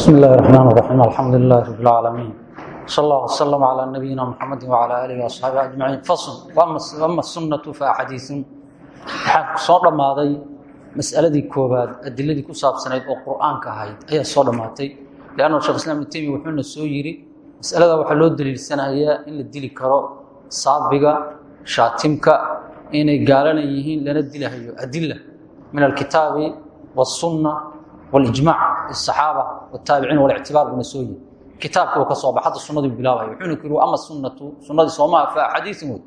بسم الله الرحمن الرحيم الحمد لله رب العالمين صلى الله وسلم على نبينا محمد وعلى اله وصحبه اجمعين فصل واما السنه فاحاديث waxaa soo dhammaaday mas'aladii koobaad adiladii ku saabsanayd oo qur'aanka ahayd ayaa soo dhammaatay leanna shekh islam ibn taymiya wuxuuna soo yidhi mas'alada waxaa loo daliilsanayaa in la dili karo saabiga shaatimka inay gaalana yihiin lana dilahayo adila min alkitaabi wاsunna واجmاع الصحاaبة taabiciin walictibaar buna soo yihi kitaabkuu ka soo bax hadda sunaduu bilaabhay wuxuuna ku yiri ama sunatu sunadii sooma fa xadiiun wod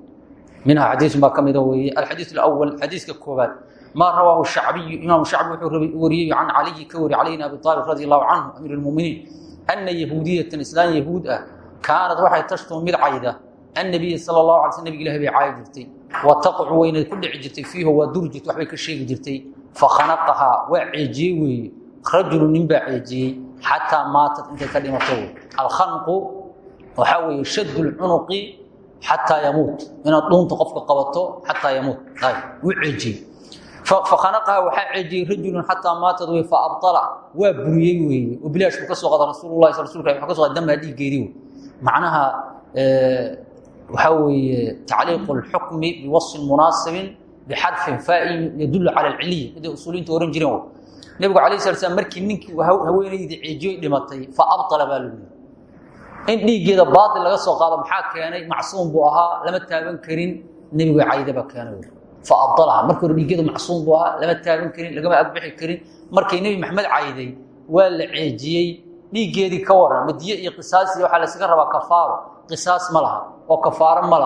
minha xadiisun baa ka mida weeye alxadiiu alawal xadiiska koobaad maa rawaahu shacbiyu imaamu shacbi wuxuu wariyey can caliyi ka wari cali bn abi aalib radi allahu canhu amiir muminiin ana yahuudiyatan islaan yahuud ah kaanad waxay tashtum mid cayda annabiya sal lahu ala sl nabig ilah bay caayi jirtay wa taqcu wayna ku dhici jirtay fiiho waa durjit waxbay ka sheegi jirtay fakhanaqahaa waa ceejiyey weeye rajulu nin baa ceejiyey xataa maatad intay ka dhimato alkhanqu waxaa weeye shad lcunuqi xataa yamuut inaad dhuunta qofka qabato xataa yamuut wuu ceejiyey fakhanaqaha waxaa ceejiyey rajulun xataa maatad wey faabala waa buriyey weeye oo bilaash buu ka soo qada rasuululahi rasulka wuxuu ka soo qada dambaa dhiiggeedii wey macnaha waxaa weeye tacliiqu lxukmi biwasfin munaasibin bixarfin faa'in yadullu cala alciliya miday usuuliyiinta ohan jireen wey nebigu alay sala slam markii ninkii haweenaydii ceejiyoy dhimatay fa abala baa lagu yiri in dhiiggeeda baatil laga soo qaado maxaa keenay? Macsuum buu ahaa lama taaban karin nebigu caydaba keenay. Fa abalaha markii hore macsuum buu ahaa lama taaban karin lagama agbixi karin. Markay nebi maxamed cayday waa la ceejiyey dhiiggeedii ka waran madiye iyo qisaasiy waxaa laysaga rabaa kafaaro. Qisaas ma oo kafaaro ma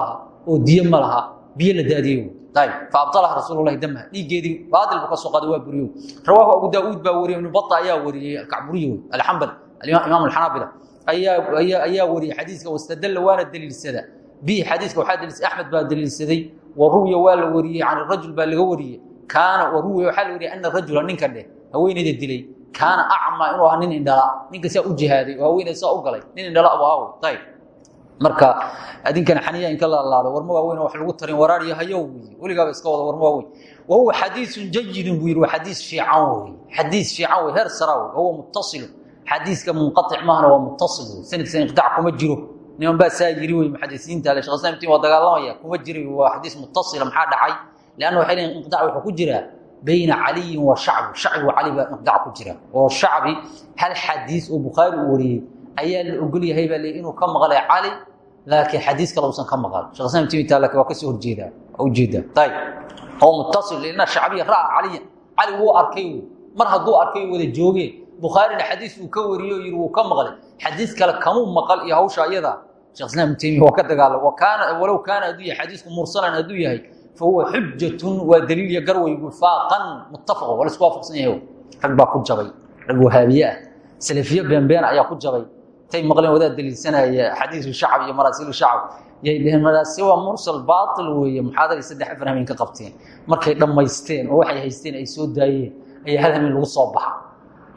oo diye ma biyo la daadiyey faabalaha rasuul lahi damha dhiiggeedii baail buu ka soo qaaday waa buriyo rawaahu abu daauud baa wariyey ibnu baa ayaa wariyey alkacburiy alxambal imaam alxanaabila ayaa wariyey xadiiska wastadalla waana daliilsada bihi xadiiska waxaa daliilsaday axmed baa daliilsaday wa ruwiya waa la wariyey can rajul baa laga wariyey kaana wa ruwiya waxaa la wariyey ana rajula ninka dheh haweenayda dilay kaana acma inuu ahaa nin indhala ninka saa u jihaaday oo haweenayda saa u galay nin indhala abu ahaw ayb marka adinkana xaniya inka laalaado warma waaweyn wax lagu tarin waraar iyo hayow wey weligaaba iska wada warma waaweyn. Wahuwa xadiisun jayidun buu yidhi waa xadiis fiican wey xadiis fiican wey heer sara wey wahuwa muttasilun xadiiska munqatic maahna waa inqidaac kuma jiro. Niman baa saa yiri wey muxadisiinta ale shekh islam ibtin waa kuma jira waa xadiis muttasila maxaa dhacay? Leanna waxay leeyihiin inqidac wuxuu ku jiraa bayna caliyin wa shacbi. Shacbi wa cali baa inqidac ku jira. Oo shacbi hal xadiis oo bukhaari ayaa la ogol yahay baa leeyi inuu ka maqlay cali laakiin xadiis kale usan ka maqal. Laakiin waa ka soo horjeedaa u jeedaa tayib oo muttasil lina shacbiya ra'a caliyan. Cali wuu arkay mar hadduu arkay wada joogeen bukhaarina xadiis uu ka wariyo yiri wuu ka maqlay xadiis kale kamuu maqal iyo hawsha iyada shekh islam ibn taymiya waa ka kaana walow kaana hadduu yahay xadiisku mursalan hadduu yahay fahuwa xujatun waa daliil iyo garway wifaaqan muttafaqo waa la isku waafaqsan yahay rag baa ku jabay. Rag wahaabiye ah. Salafiye beenbeen ayaa ku jabay tay maqleen wadaad daliilsanaya xadiisu shacab iyo maraasiilu shacab. Yay dheheen maraasi waa mursal baatil weeye muxaadaray saddex afar hameen ka qabteen. Markay dhammaysteen oo waxay haysteen ay soo daayeen ayaa hal hameen lagu soo baxa.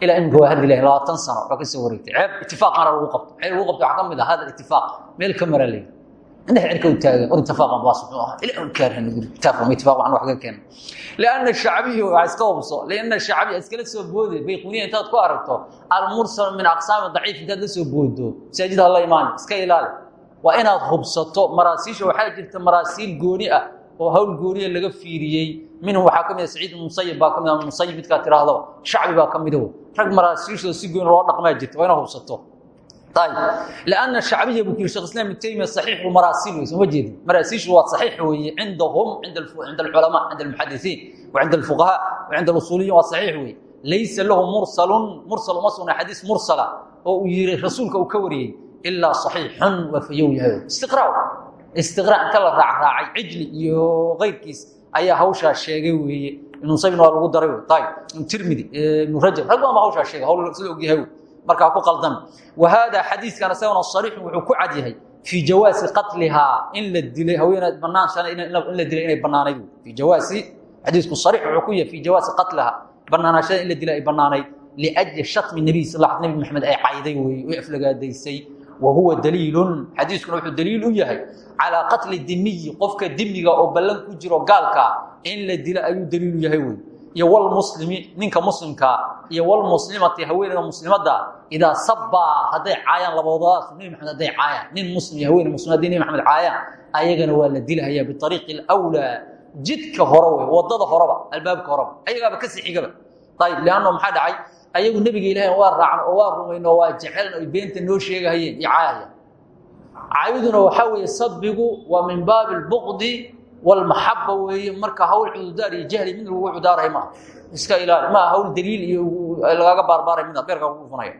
Ilaa imika waa hadli lahay labaatan sano waa ka soo wareegtay. Ceeb itifaaqana lagu qabto. Maxay lagu qabto waxaa ka mid ah hada itifaaq meel ka mara itifaaq lianna shacbiya iskala soo boode bayquniya intaad ku aragto almursal min aqsaami daciif intaad la soo boodo. Masaajida la imaan iska ilaali. Waa inaad hubsato maraasiisha waxaa jirta maraasiil gooni ah oo hawl gooniya laga fiiriyey. Minhu waxaa ka mid ah saciid musayib baa ka mid ah ama musayib midkaa tiraahdo shacbi baa ka mida ah. rag maraasiishooda si gooni loo dhaqmaa jirta waa inaad hubsato. Ana shacbiya buu ku yiri shekh islam ibn taymiya saxiixu maraasil wey sooma jeedin. Maraasiishu waa saxiix weeye cindahum cinda alculamaa cinda almuxadisiin wa cinda alfuqahaa wa cinda alusuuliyin waa saxiix weye laysa lahu mursalun mursal uma sugna xadiis mursala oo uu yiri rasuulka uu ka wariyey ilaa saxiixun waa fayow yahay istiqra istiqra inta la raacraacay cijli iyo keyrkiis ayaa hawshaa sheegay weeye. Ibnu sabin waa lagu daray ayb ibnu tirmidi eh, ibnu rajab. Rag waama hawshaa sheegay? Hawl sida og yahay markaa ku qaldan. Wa haadaa xadiiskan isagana sariixun wuxuu ku cad yahay. Fii jawaasi qatlihaa. In la dilay haweeneed banaanshana in la dilay inay bannaanayd. Fii jawaasi xadiisku sariix wuxuu ku yahay fii jawaasi qatlihaa bannaanaashada in la dilay ay bannaanayd liajli shatmi nabiy sal nabi maxamed ay cayday way aflagaadaysay. Wa huwa daliilun xadiiskuna wuxuu daliil u yahay calaa qatli dimiyi qofka dimiga oo ballan ku jiro gaalka in la dilo ayuu daliil u yahay wey. Iyo walmuslimi ninka muslimkaa iyo walmuslimati haweeneyda muslimadda idaa sabbaa hadday caayaan labadoodaas nebi maxamed hadday caayaan nin muslim iyo haweeney muslim hadday nebi maxamed caayaan ayagana waa la dilahayaa biariiqi alwlaa jidka hore wey waddada horeba albaabka horeba ayagaaba ka sixigaba leanno maxaa dhacay ayagu nebiga ilaahay waa raacno oo waa rumayno oo waa jeceln oy beenta noo sheegahayeen iyo caayaya caayaduna waxaa weeye sabbigu waa min baabi albuqdi walmaxaba weeye marka hawl cududaar iyo jahli mid lagu cudaaray maaha iska ilaali maaha hawl daliil iyo lagaaga baarbaaray mid beerka lagu dhufanaya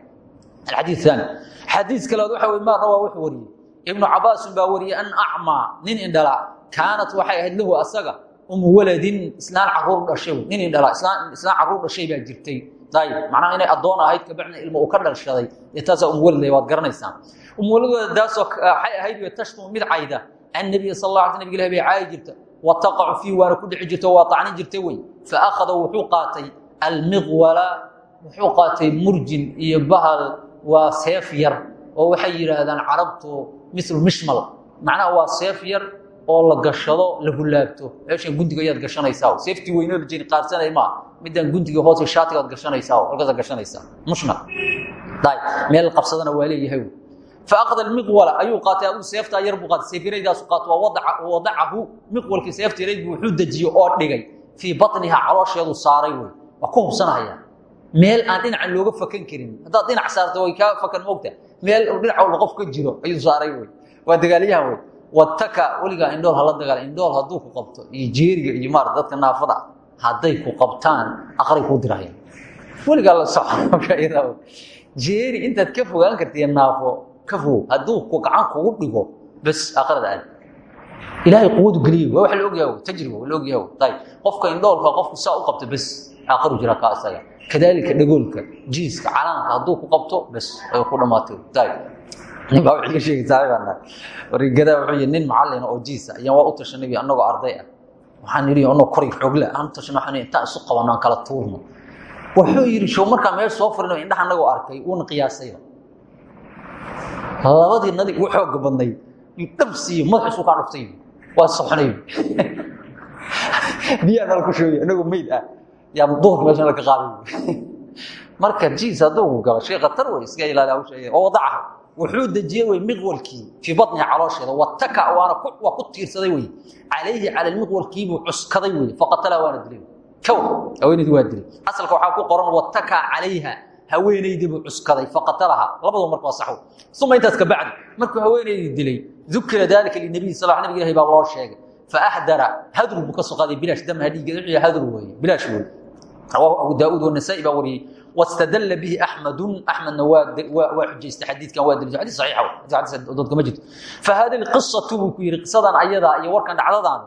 alxadiid aani xadiis kaleod waxa weye maa rawaa wuxuu wariyey ibnu cabaasin baa wariyey an acmaa nin indhala kaanat waxay ahayd lahu asaga umu waladin islaan carruur dhashay nin indhala islaan carruur dhashay baa jirtay ayib macnaha inay addoon ahayd kabacdina ilmo uu ka dhalshaday dee taasaa umu walad waad garanaysaan umu waladoodaasoo waxay ahayd tashtumu mid cayda annabiya sal alla alay nabig ilahi bay caayi wa taqacu fiihi waana ku dhici jirta waa tacnin jirta wey fa akhada wuxuu qaatay almiqwala wuxuu qaatay murjin iyo bahal waa seef yar oo waxay yidhaahdaan carabtu milu mishmal macnaha waa seef yar oo la gashado la hulaabto meeshan gundiga ayaad gashanaysaa. Seeftii jeni qaarsanay maa midaan gundiga hoose shaatigaad gashanaysaa halkaasaad gashanaysaa. Mushmal dayib meel qabsadana waa leeyahay faakada miqwala ayuu qaatay aduu seeftaa yar buu qaatay. Seefiraydaasu qaato wadacahu. Miqwalkii seeftirayd buu wuxuu dejiye oo dhigay. Fii batniha caloosheedu saaray wey waa ku hubsanaya meel aan dhinacan looga fakan karin. Haddaad dhinac saarta way kaa fakan moogta meel dhinac walba qof ka jiro ayuu saaray wey waa dagaalyahan wey wataka weligaa indhool hala dagaal indhool hadduu ku qabto iyo jeeriga iyo maarata dadka naafada hadday ku qabtaan aqray kuu dirahayaan weligaa la soco jeeri intaad ka fogaan kartiy naafo ka fogo hadduu ku gacan kugu dhigo bas aqrada aad. Ilaahay quwadu geliye waa wax la ogyaha tajriba la ogyaha ayib qofka indhoolka qofku saa u qabto bas aqaru jira ka isaga kadaalika dhagoolka jiiska calaanka hadduu ku qabto bas ay ku dhammaatay nin baa wixii ka sheegay saaxiibana warigada wuxuu yidhi nin macallin oo jiisa ayaan waa u tashanay annagoo arday ah. Waxaan yidhi annagoo koray xoogle aan tashanay waxaan intaan isu qabanno aan kala tuurno. Wuxuu yidhi show markaa meel soo furino indhaha annagoo arkay uuna qiyaasayba labadii nadig ugu xooga badnay. Dhabsiiyo madaxiisu kaa dhuftay. Waa soxnay. Biyaa nala ku sheegay meyd ah. Yaa duhurka meesha nala ka qaaday marka jiis hadduu galo shay khatar wey iska ilaali hawsha oo wadacaha wuxuu dejiyey wey miqwalkii fii batniha caloosheeda. Wataka waa ku tiirsaday wey calayhi cala miqwalkiibuu cuskaday wey faqatala waana dilay. Kow haweenaydii waa dilay. Asalka waxaa ku qoran wataka calayha. Haweenaydii buu cuskaday faqatalaha. Labadu marka saxo uma intaas ka bacdi. Markuu haweenaydii dilay dukira daalika linabiy sal nabig ilahi baa loo sheegay. Faahdara hadru buu ka soo wastadalla bihi axmedun axmedna waa xujaystay xadiidkan waa daliishay xadiis saxiixa xadiis doodka ma jirto fahada alqisatu buu ku yidhi qisadan ayadaa iyo warkan dhacdadan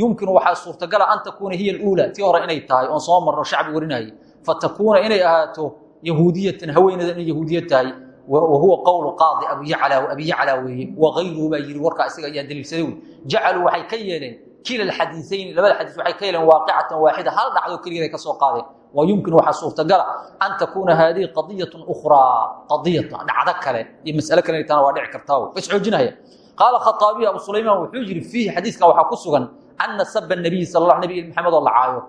yumkinu waxaa suurtagala an takuuna hiya aluula tii hore inay tahay oon soo marno shacbi warinayay fatakuuna inay ahaato yahuudiyatan haweeneyda inay yahuudiya tahay wahuwa qowlu qaadi abi yacla abi yacla weeye wagayruhu baa yidhi warkaa isaga ayaa daliilsaday wey jacaluu waxay ka yeeleen kila alxadiisayn labada xadiis waxay ka yeeleen waaqicatan waaxida hal dhacdo keligeed ay ka soo qaadeen wa yumkin waxaa suurtagala an takuuna haadihi qadiyatun ukhraa qadiyatan dhacdo kale iyo mas'ale kale tana waa dhici kartaa wey bas xoojinaya qaala khaaabiy abu sulaymaan wuxuu yidhi fiihi xadiiskan waxaa ku sugan ana saba nabiy sal la nabig maxamed oo la caayo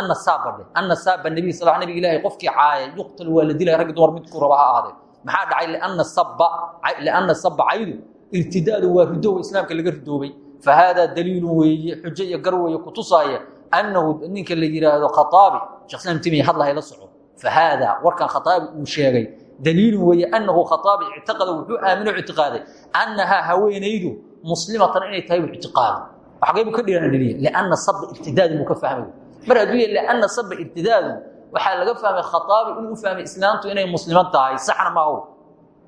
ana saabadhe ana saaba nabiy sal nabig ilaahay qofkii caaya yuqtal waa la dilaya raggi dumar midkuu raba ha ahaadee maxaa dhacay lianna saba caydu irtidaadu waa ridoowa islaamka laga ridoobay fa haadaa daliilun weeye xujo iyo gar weeye kutusaaya annahu ninka la yidhaahdo khaaabi shekh islam timiya hadlahay la soco fa haadaa warkan khaaabi uu sheegay daliilun weeye annahu khaaabi ictiqada wuxuu aamino ictiqaaday annahaa haweenaydu muslimatan inay tahay buu ictiqaaday waxgaybu ka dhiran dhaliya lianna saba irtidaadu buu ka fahmay mar hadduu yahay lianna saba irtidaadu waxaa laga fahmay khaaabi inuu fahmay islaamtu inay musliman tahay saxna maaho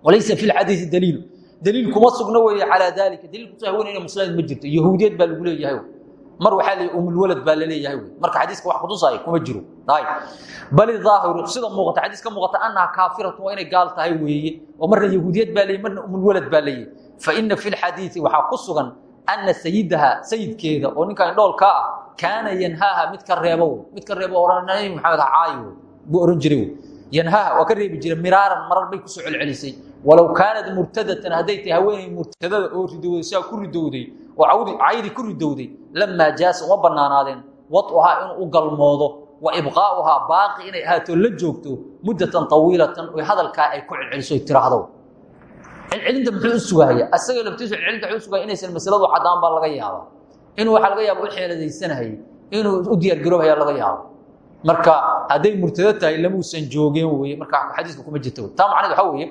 walaysa fi lxadiisi daliilu daliil kuma sugno weeye calaa dalika daliil kutu haween inay muslimaad ma jirto yahuudiyad baa lagu leeyahay mar waxaa leeyahay umulwalad baa la leeyahay wey marka xadiiska wax kutusaayo kuma jiro. Ay bali dhaahiru sida muuqata xadiis ka muuqata kaafiratu inay gaal tahay weeye oo marna yahuudiyad baa leeyahy marna umulwalad baa leeyahay fa ina fi lxadiisi waxaa ku sugan ana sayidaha sayidkeeda oo ninkan indhoolka ah kaana yanhaaha mid ka reebo mid ka reebo ohan nabi maxamed ha caayo buu ohan jiray yanhaaha waa ka reebi jira miraaran marar bay ku soo celcelisay. Walow kaanat murtadatan hadday tahay haweenay murtadada oo ridowday oo caydi ku ridowday lamaa jaasa uma banaanaadeen waduhaa inuu u galmoodo wa ibqaa'uhaa baaqi inay ahaato la joogto muddatan tawiilatan oy hadalkaa ay ku celceliso tiraahdo celcelinta muxuu u sugahaya asaga laftiisu celcelinta wuxuu sugaya inaysan masaladu caddaan baa laga yaabaa. Inuu waxaa laga yaaba u marka hadday murtado tahay lamuusan joogeen weye marka xadiiska kuma jirta taa macnaheed waxaa weeye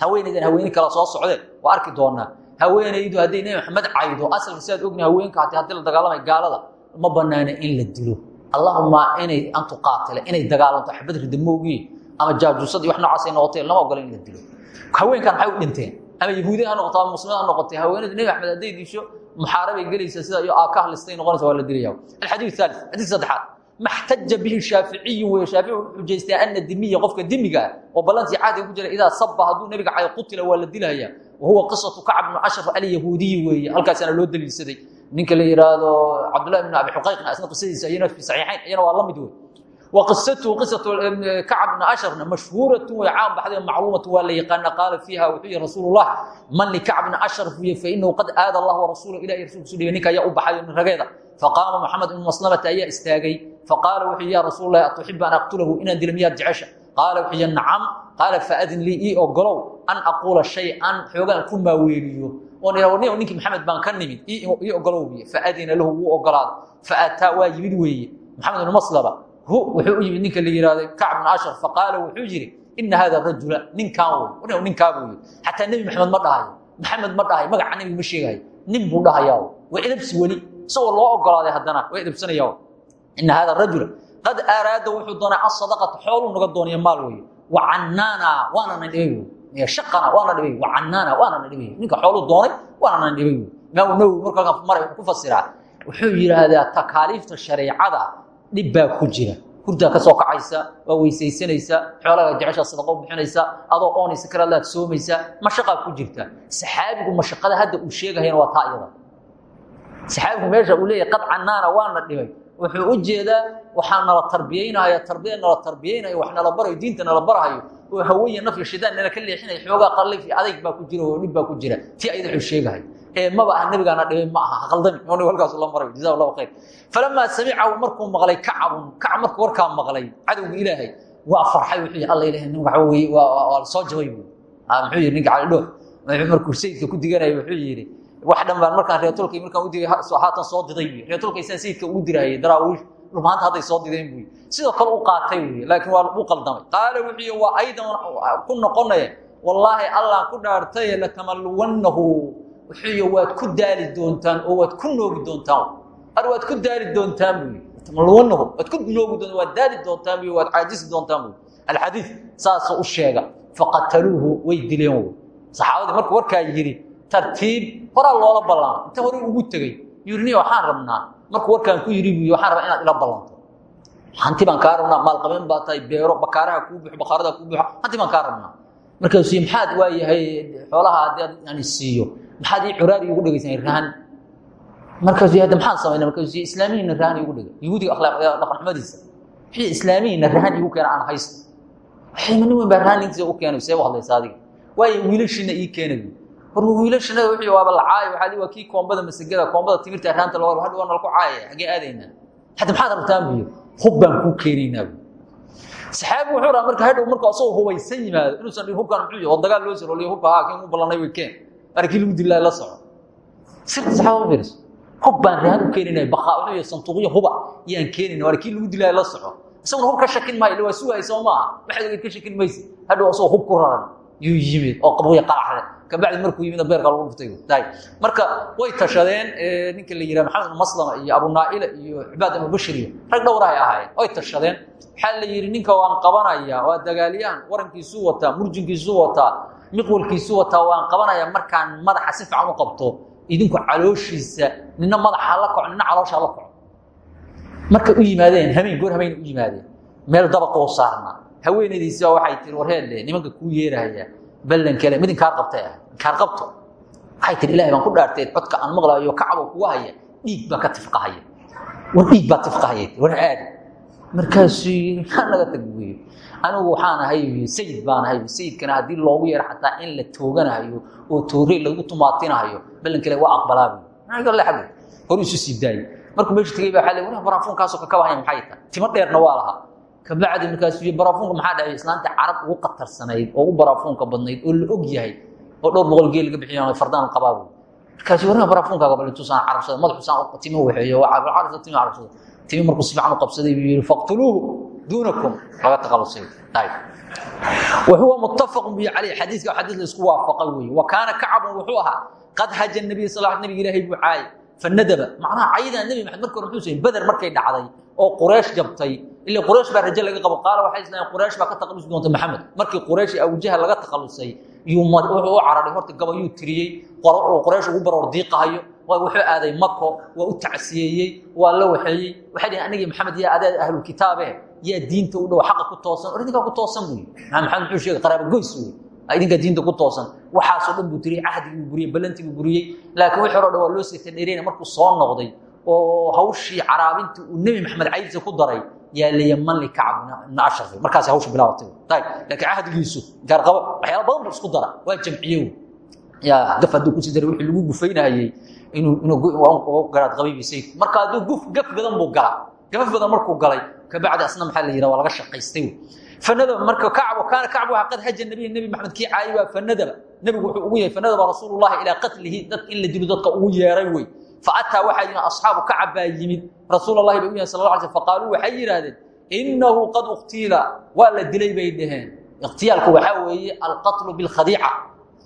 haweenaydan haweeney kala soo socdeen waa arki doonaa haweenaydu hadday nebi maxamed caydo asalka sidaad ogni haweenka hati haddii la dagaalamay gaalada ma banaana in la dilo. Allahuma inay antu qaatile inay dagaalanto xabad ridamoogiye ama jaajuusad iyo wax noocaasay noqotee lama ogola in la dilo. Haweenkan maxay u dhinteen? Ama yahuudi ha noqoto ama muslimiin ha noqotee haweenayda nebi axmed hadday disho muxaarabay gelaysa sida iyo aaka halistay noqonaysa waa la dilaya alxadiid thalith xadiid saddexaad. Maxtaja bihi shaaficiyu wey shaafici wuxuu xujaystay ana dimiya qofka dimiga ah oo ballantii caadiga ku jira idaa saba hadduu nebiga cayo qutila waa la dilaya wahuwa qisatu kacb bnu ashraf alyahuudiyi weeye halkaasaana loo daliilsaday ninka la yidhaahdo cabdullahi bn abi xuqayqna isna qisadiisa ayana fi saxiixayn ayana waa la mid wey wa qisatuhu qisatu kacb bna ashrafna mashhuuratu way caan baxday macluumatu waa la yaqaana qaala fiiha wuxuu yihi rasuulullah man likacb bna ashraf wiye fainahu qad aada allah warasuula ilahi rasuulkiisu dhiga ninka ayaa u baxayo nin rageeda faqaama maxamed ibnu maslamata ayaa istaagay faqaala wuxuu ya rasuul lahi atuxibu an aqtulahu inaan dilo miyaad jecesha qaala wuxuu yihi nacam qaala faadin lii ii ogolow an aquula shay-an xoogaan ku maaweeliyo oon ih ninkii maxamed baan ka nimid. Ii ogolow biye faadina lahu wuu ogolaada faataa waa yimid weeye. Maxamed ibnu maslama hu wuxuu u yimid ninka la yihahdo kacb bn ashraf faqaala wuxuu yihi ina hada rajula ninkaan wey ninkaa buu yii xataa nebi maxamed ma dhahayo. Maxamed ma dhahayo magaca nebi ma sheegayo nin buu dhahayaa waa edabsi weli isagoo loo ogolaaday haddana waa edabsanaya ina hada rajula qad araada wuxuu doonay asadaqata xooluu naga doonaya maal weeye. Wacanaana waana na wey shaqana waana dhibay wacanaana waana na dhibay ninka xooluu doonay waana na dhibay imaamu nawowi marka halkan maray ku fasiraa wuxuu yidhaahdaa takaaliifta shareecada dhib ku jira hurdaa ka soo kacaysa waa weysaysanaysa xoolaga jecesha sadaqo bixinaysa adoo oonaysa karalaad soomaysa mashaqaa ku jirta saxaabigu mashaqada hadda uu sheegahayana waa taa saxaabigu meesha uu leeyahay qad canaana waana dhibay wuxuu u jeedaa waxaa nala tarbiyeynaya tarbiya nala tarbiyeynayo wax nala barayo diinta nala barahayo oo hawaya nafya shidaan nala ka leexinayo xoogaa qallif iyo adayg baa ku jira oo dhib baa ku jira ti ayada wuxuu sheegahay. Ee maba ah nabigaana dhibay ma aha haqaldami oo halkaas la marayo jazaa allahu khayr. Falamaa samicahu markuu maqlay kacabun kacab markuu warkaa maqlay cadowga ilaahay waa farxay wuxuu yihi alla ilahay nin waxa weeye waa soo jabay buu. Muxuu yihi ninka cali dhoox markuu sayidka ku diganaya wuxuu yidhi wax dhan baan markaan reetolkay markaan u digay haatan soo diday. Buy reetolkaysaan sayidka ugu dirahayay daraawiish maanta hadday soo dideen buy sidoo kale u qaatay buy laakiin waa u qaldamay. Qaala wuxuu yihi waa aydan ku noqonaya wallaahi allaan ku dhaartaye latamalluwannahu. Wuxuu yihi waad ku daali doontaan oo waad ku noogi doontaan. Ar waad ku daali doontaan buy latamalluwannahu waad ku noogi doontaan waad daali doontaan buy waad caajisi doontaan buy alxadiid saasuu u sheega. Faqataluuhu way dileen wy saxaabadii markuu warkaa yidhi tartiib horaa loola ballama inta hore ugu tegey. Yurni waxaan rabnaa markuu warkaan ku yidhi buy waxaan rabaa inaad ila ballanto. Hanti baan kaa rabnaa maalqabeen baa tahay beero bakaaraha kuu buxo bakaarada kuu buxo hanti baan kaa rabnaa. Markaasuu maxaad waa yahay xoolaha haddii aan isiiyo maxaad ii curaari igu dhegaysan rahan markaasuu hadda maxaan samayna markaasuu islaamiyina rahan igu dhega yahuudiga akhlaaq dhaqan xumadiisa wixii islaamiyina rahan igu keena aan haysto. Waxay nin weyn baa rahan nintiisa u keenay see u hadlaysa adiga. Waayo wiilashiina ii keenay war wiilashana wixii waaba la caayo waxaa waa kii koombada masagada koombada timirta raanta loo hadha waa nala ku caayaya hagee aadaynaa hadda maxaad rabtaan buyo hub baan kuu keenaynaa saxaabigu wuxuu rabaa marka hadhow markuu asagoo hubaysan yimaado inuusan dhihin hubkaan muxuu yahay oo dagaal loo siroliyo hubka haa kiin u ballanay way keen. Arkii lagu dilaa la soco sirta saxaabada u fiiriso. Hub baan rahan u keenaynaa baqa wuxuu yahay santuuqyo huba yaan keenayna waa kii lagu dilaa la soco isaguna hub ka shakin maayo waa sugahay soo maaha waxaad ka shakin maysa hadhow asagoo hub ku raran yuu yimid oo qabooya qaraxle kabacdi markuu yimid beerka lagu dhuftay. Marka way tashadeen ninka la yidhaha maxamed maslama iyo abu naa'ila iyo cibaad ibnu bashir iyo rag dhowrahay ahaayeen. Way tashadeen. Waxaa la yidhi ninka waan qabanaya waa dagaalyahan warankiisuu wataa murjinkiisuu wataa miqwalkiisuu wataa waan qabanaya markaan madaxa si fiican u qabto. Idinku calooshiisa nina madaxa la koco nina caloosha la koco markay u yimaadeen hameen goor hameen u yimaadeen. Meel dabaqoo saarnaa haweenaydiisi baa waxay tiri warheelle nimanka kuu yeerahaya ballan kale mid inkaar qabtay ah qabto. Waxay tiri ilahay baan ku dhaartay codka aan maqlaayo kacabo kuga haya dhiig baa ka tifqahaya. War dhiig baa tifqahaya war aadi markaasuu yii naga tag anigu waxaan ahay sayid baan ahay sayidkana haddii loogu yeero xataa in la tooganayo oo toore lagu tumaatinayo ballan kale waa aqbalaa buy hor isu sii markuu meesha tegey ba waa war baraafuunkaasoo kakabahaya maxay tahay? Timo dheerna waa lahaa kabacdi markaasuu yii baraafuunka maxaa dhacay? Islaanta carab ugu qatarsanayd oo u baraafuunka badnayd oo la og yahay oo dhowr boqol geel laga bixiyo fardaan qabaa buy markaasuu warna baraafuunkaaga bal intuusaan carabsada madaxuusaan timo carabsada timo carabsada timi markuu si fiican u qabsaday buu yihi faqtuluuhu duunakum. Laga taqalusay. Wahuwa muttafaqun bihi calayh xadiiska xadiis la isku waafaqay weeye wa kaana kacabun wuxuu ahaa qad haja nabiy sal nabiga ilaahay buu caayay fanadaba macnaha caydaa nebi maxamed marka hore muxuu sayin beder markay dhacday oo quraysh jabtay. Ila quraysh baa rajo laga qabo. Qaala waxay islaayeen quraysh baa ka taqalusi doonta maxamed. Markii quraysh awjaha laga taqalusay yuu wuxuu u cararay horta gabayuu tiriyey. Quraysh ugu baroor diiqahayo waa wuxuu aaday mako waa u tacsiyeeyey waa la waxeeyey. Waxay dhihin anigii maxamed yaa adeed ahlulkitaabe yaa diinta u dhow xaqa ku toosan. Or ku toosan buy maxamed muxuu sheegay qaraaba goys wey idinkaa diinta ku toosan. Waxaasoo dhan buu tiriyey cahdigii buu buriyey ballantii buu buriyey. Laakiin wixii hore dhan waa loo seeta dheereyna markuu soo noqday oo hawshii caraabintii uu nebi maxamed caydisa ku daray yaa layaman likacab ibna ashraf markaas hawsha bilaabatay. Laakiin cahdigiisu gaarqabo waxyaala badan buu isku dara waa jamciye gaf hadduu ku sii daray wixii lagu gufaynayey garaad qabaybi sayidku marka hadduu guf gaf badan buu galaa. Gaf badan markuu galay kabacdi asna maxaa la yidhaha waa laga shaqaystay fanadaba marka kacb kaana kacbu waa qad haja nabiy nebi maxamed. Kii caayay waa fanadaba nebigu wuxuu ugu yahay fanadaba rasuulullahi ilaa qatlihi dad in la dilo dadka ugu yeeray wey faataa waxaa yimi asxaabu kacab baa yimid rasuul allahi bay u yahay sal la alay sl faqaaluu waxay yidhaahdeen innahu qad uqtiila waa la dilay bay dhaheen iqtiyaalku waxaa weeye alqatlu bilkhadiica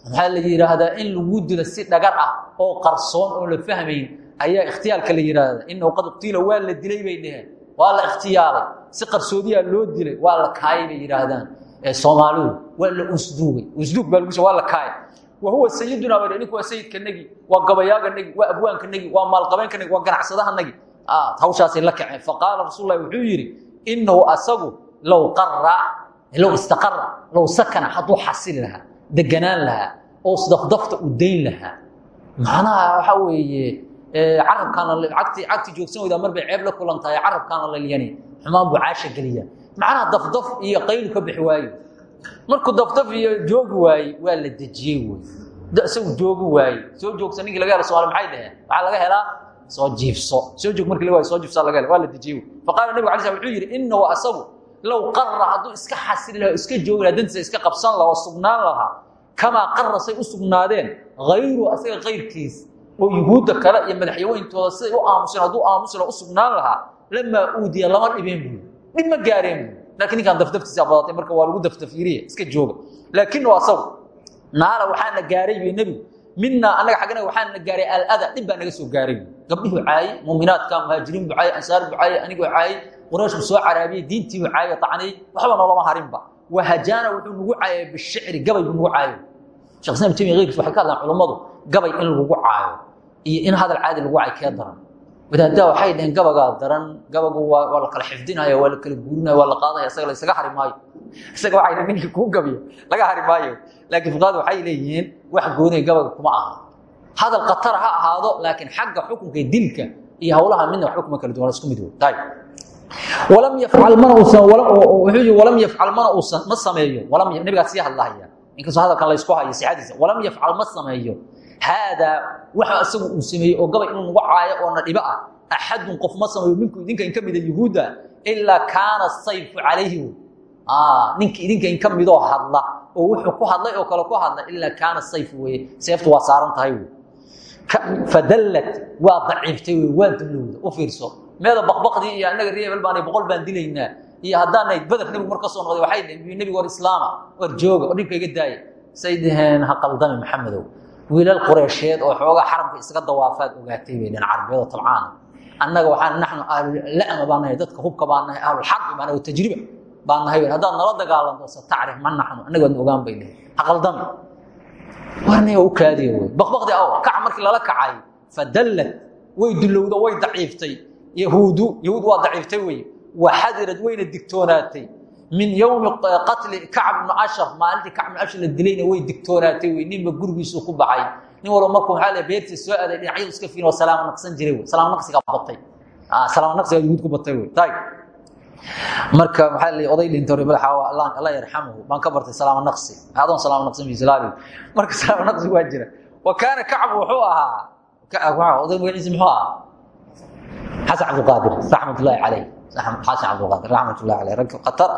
maxaa la yidhaahdaa in lagu dilo si dhagar ah oo qarsoon oo la fahmayn ayaa ikhtiyaalka la yidhaahda inahu qad uqtiila waa la dilay bay dhaheen waa la ikhtiyaalay si qarsoodiyaa loo dilay waa la kaayay bay yidhaahdaan soomaalidu waa la usduugay wa huwa sayidunaa bay ninku waa sayidka nagi waa gabayaaga nagi waa abwaanka nagi waa maalqabeenka nagi waa ganacsadaha nagi hawshaasay la kaceen faqaala rasuul lahi wuxuu yidhi inahu asagu low low istaqara low sakana hadduu xasili lahaa deganaan oo isdafdafta u dayn lahaa macnaha waxaa weeye carabkaana agti cagti joogsan weydaa mar bay ceeb la kulan tahay carabkaana lalyani xumaan buu caasha geliya macnaha dafdaf iyo qaylu ka bixi markuu dafdaf iyo joogi waaye waa la dejiyey wey isagu joogi waaye soo joogsa ninkii laga hela somaali maxay dhaheen? Laga helaa? Soo jiifso soo joog markii laga soo jiifsaa laga waa la dejiyey wey faqaala nabigu alay slam wuxuu yidhi inahu asagu low qarra hadduu iska xasili lahaa iska joogi lahaa dantiisa iska qabsan lahaa oo sugnaan lahaa kamaa qarra say u sugnaadeen oo yuhuudda kale iyo madaxyaweyntooda siday u aamuseen hadduu u sugnaan lahaa lamaa uudiya lama dhibeen buui dhib gaareen buui lakiin ninkaan dafdaftiisa badatay marka waa lagu dafdafiiriya iska jooga. Laakin asagu naala waxaana gaaray bu nebigu minaa annaga xagganaga waxaana gaaray alada dhib baa naga soo gaaray. Gabdhihu caayey muminaadka muhaajiriin bu caayey ansaar bu caayey anigoo caayey quraysh bu soo caraabiyey diintii bu caayey tacnay waxba noolama harinba wahajaana wuxuu nagu caayay bishicri gabay buu nagu caayo shekh islam temiya keyrkiis waxay ka hadlaan culummadu gabay in lagu caayo iyo in hadal caadi lagu caayo kee daran wadaaddaa waxay dhaheen gabagaa daran gabagu waa la kala xifdinaya waa la kala guurinaya waa qaadaya isaga isaga hari maayo. Waxay dhaheen ninkii kuu gabiyo laga hari laakiin fuqaadu waxay leeyihiin wax goonaya gabaga kuma aha. Hadal khatar ha ahaado laakiin xagga xukunka dilka iyo hawlaha midna waxba kuma kala duwan isku mid wey walam yafcal mana uusan wuxuu walam yafcal mana uusan ma sameeyo. Walam nabigaa sii hadlahaya. Inkastoo hadalkan la isku hayo sixadiisa walam yafcal ma sameeyo haadaa waxa isagu uu sameeyey oo gabay inuu nagu caayo oo na dhibo ah axadun qof ma sameeyo minku idinka in ka mida yuhuudda ilaa kaana sayfu calayhi ninka idinka in ka hadla oo wuxuu ku hadlay oo kale ku hadla ilaa kaana sayfu weye seeftu waa saaran tahay wey fadallat waa daciiftay dulowda u fiirso meeda baqbaqdii iyo annaga reebel baanay boqol baan dilaynaa iyo haddaanay bader nebigu mar soo noqday waxay nebigu war islaama war jooga oo dhibka iga daaya say dhaheen wiilal qureysheed oo xoogaa xaramka isaga dawaafaad ogaatay bay dhaheen carabiyado tabcaana annaga waxaan naxnu ahlula'ma baan nahay dadka hubka baan nahay ahlulxarbi baan nahay tajriba baan nahay haddaad nala dagaalanto sa tacrif ma naxnu annaga waadna ogaan bay dhaheen ha qaldami warniga u kaadiya wey baqbaqdi aw kaca markii lala kacay fadallad way dulowda way daciiftay. Yahuudu yahuud waa daciiftay wey waxadirad wayna digtoonaatay min yowmi qatli kacb bnu ashar maalintii kacb bnu ashar la dilayna way digtoonaatay wey ninba gurigiisu ku baxay. Nin walba markuu maxaa beertii soo aaday dhinacyadu iska fiin oo salaamo naqsan jiray wey. Salaamo naqsiga batay. Salaamo naqsiga yuhuud ku batay wey. Tayib marka maxaa la oday dhintay hore madaxa allah allah yarxamuhu baan ka bartay salaamo naqsi. Adoon salaamo naqsin fi salaali marka salaamo naqsi waa jira. Wa kaana kacb wuxuu ahaa oday magaciisa muxuu ahaa? Xasan cabdulqaadir raxmatullaahi caleyh xasan cabdulqaadir raxmatullahi caleyh rag qatar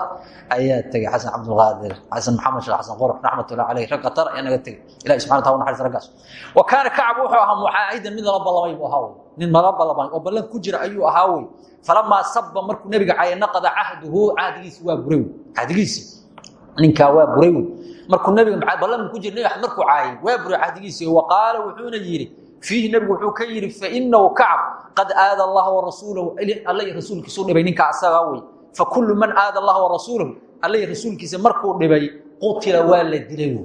ayaa tegey xasan cabdulqaadir xasan maxamed sheekh xasan qorox raxmatullahi caleyh rag qatar ayaa naga tegey ilahi subxana taala naxariis raggaas wa kaana kacab wuxuu ahaa mucaahidan mid lala ballamay buu ahaa nin lala ballamay oo ballan ku jira ayuu ahaa wey falamaa saba markuu nebiga caya naqada cahduhu cahdigiisi waa buray wey cahdigiisi waa buray wey markuu nebiga ku jira nebi axmed caayay waa buray cahdigiisi wa wuxuuna yidhi fiihi nebigu wuxuu ka yidhi fainahu kacab qad aada allaha warasuulahu alla iyo rasuulkiisuu dhibay ninka asagaa wey fakulu man aada allaha warasuulahu alla rasuulkiisa markuu dhibay qutila waa la dilay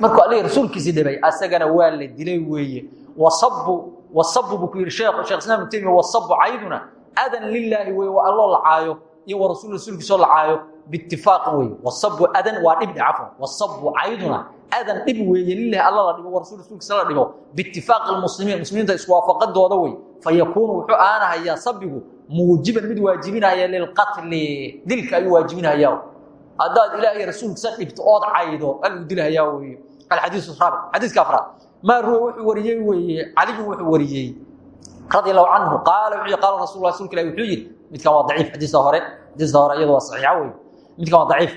markuu iyo rasuulkiisi dhibay asagana waa la dilay weeye. Wasabu buu ku yidhi sheekh sheekh islam ibn taymiya wasabu cayduna. Adan lilaahi wey waa alloo la caayo iyo wa rasuul rasuulkiisoo la caayo biitifaaqin wey wasabu adan waa dhibdhe cafwan. Wasabu cayduna adan dhib weeye lilahi alla la dhibo wa rasul rasuulkiisa la dhibo biitifaaqi lmuslimiin muslimiinta iswaafaqadooda wey fayakuunu wuxuu aanahayaa sabigu muujiban mid waajibinaya lilqatli dilka ayuu waajibinaya haddaad ilaah iyo rasuulkiisa dhibto ood caydo aluu dilhayaa wey alxadiisu raabic xadiiska afraad. Maa ruwe wuxuu wariyey weeye caligu wuxuu wariyey radi allahu canhu qaala wuxuu yihi qaala rasul lah rasulka ilahi wuxuu waa daciif xadiiska hore xadiiska hore iyadu waa saxiixa wey midkan waa daciif.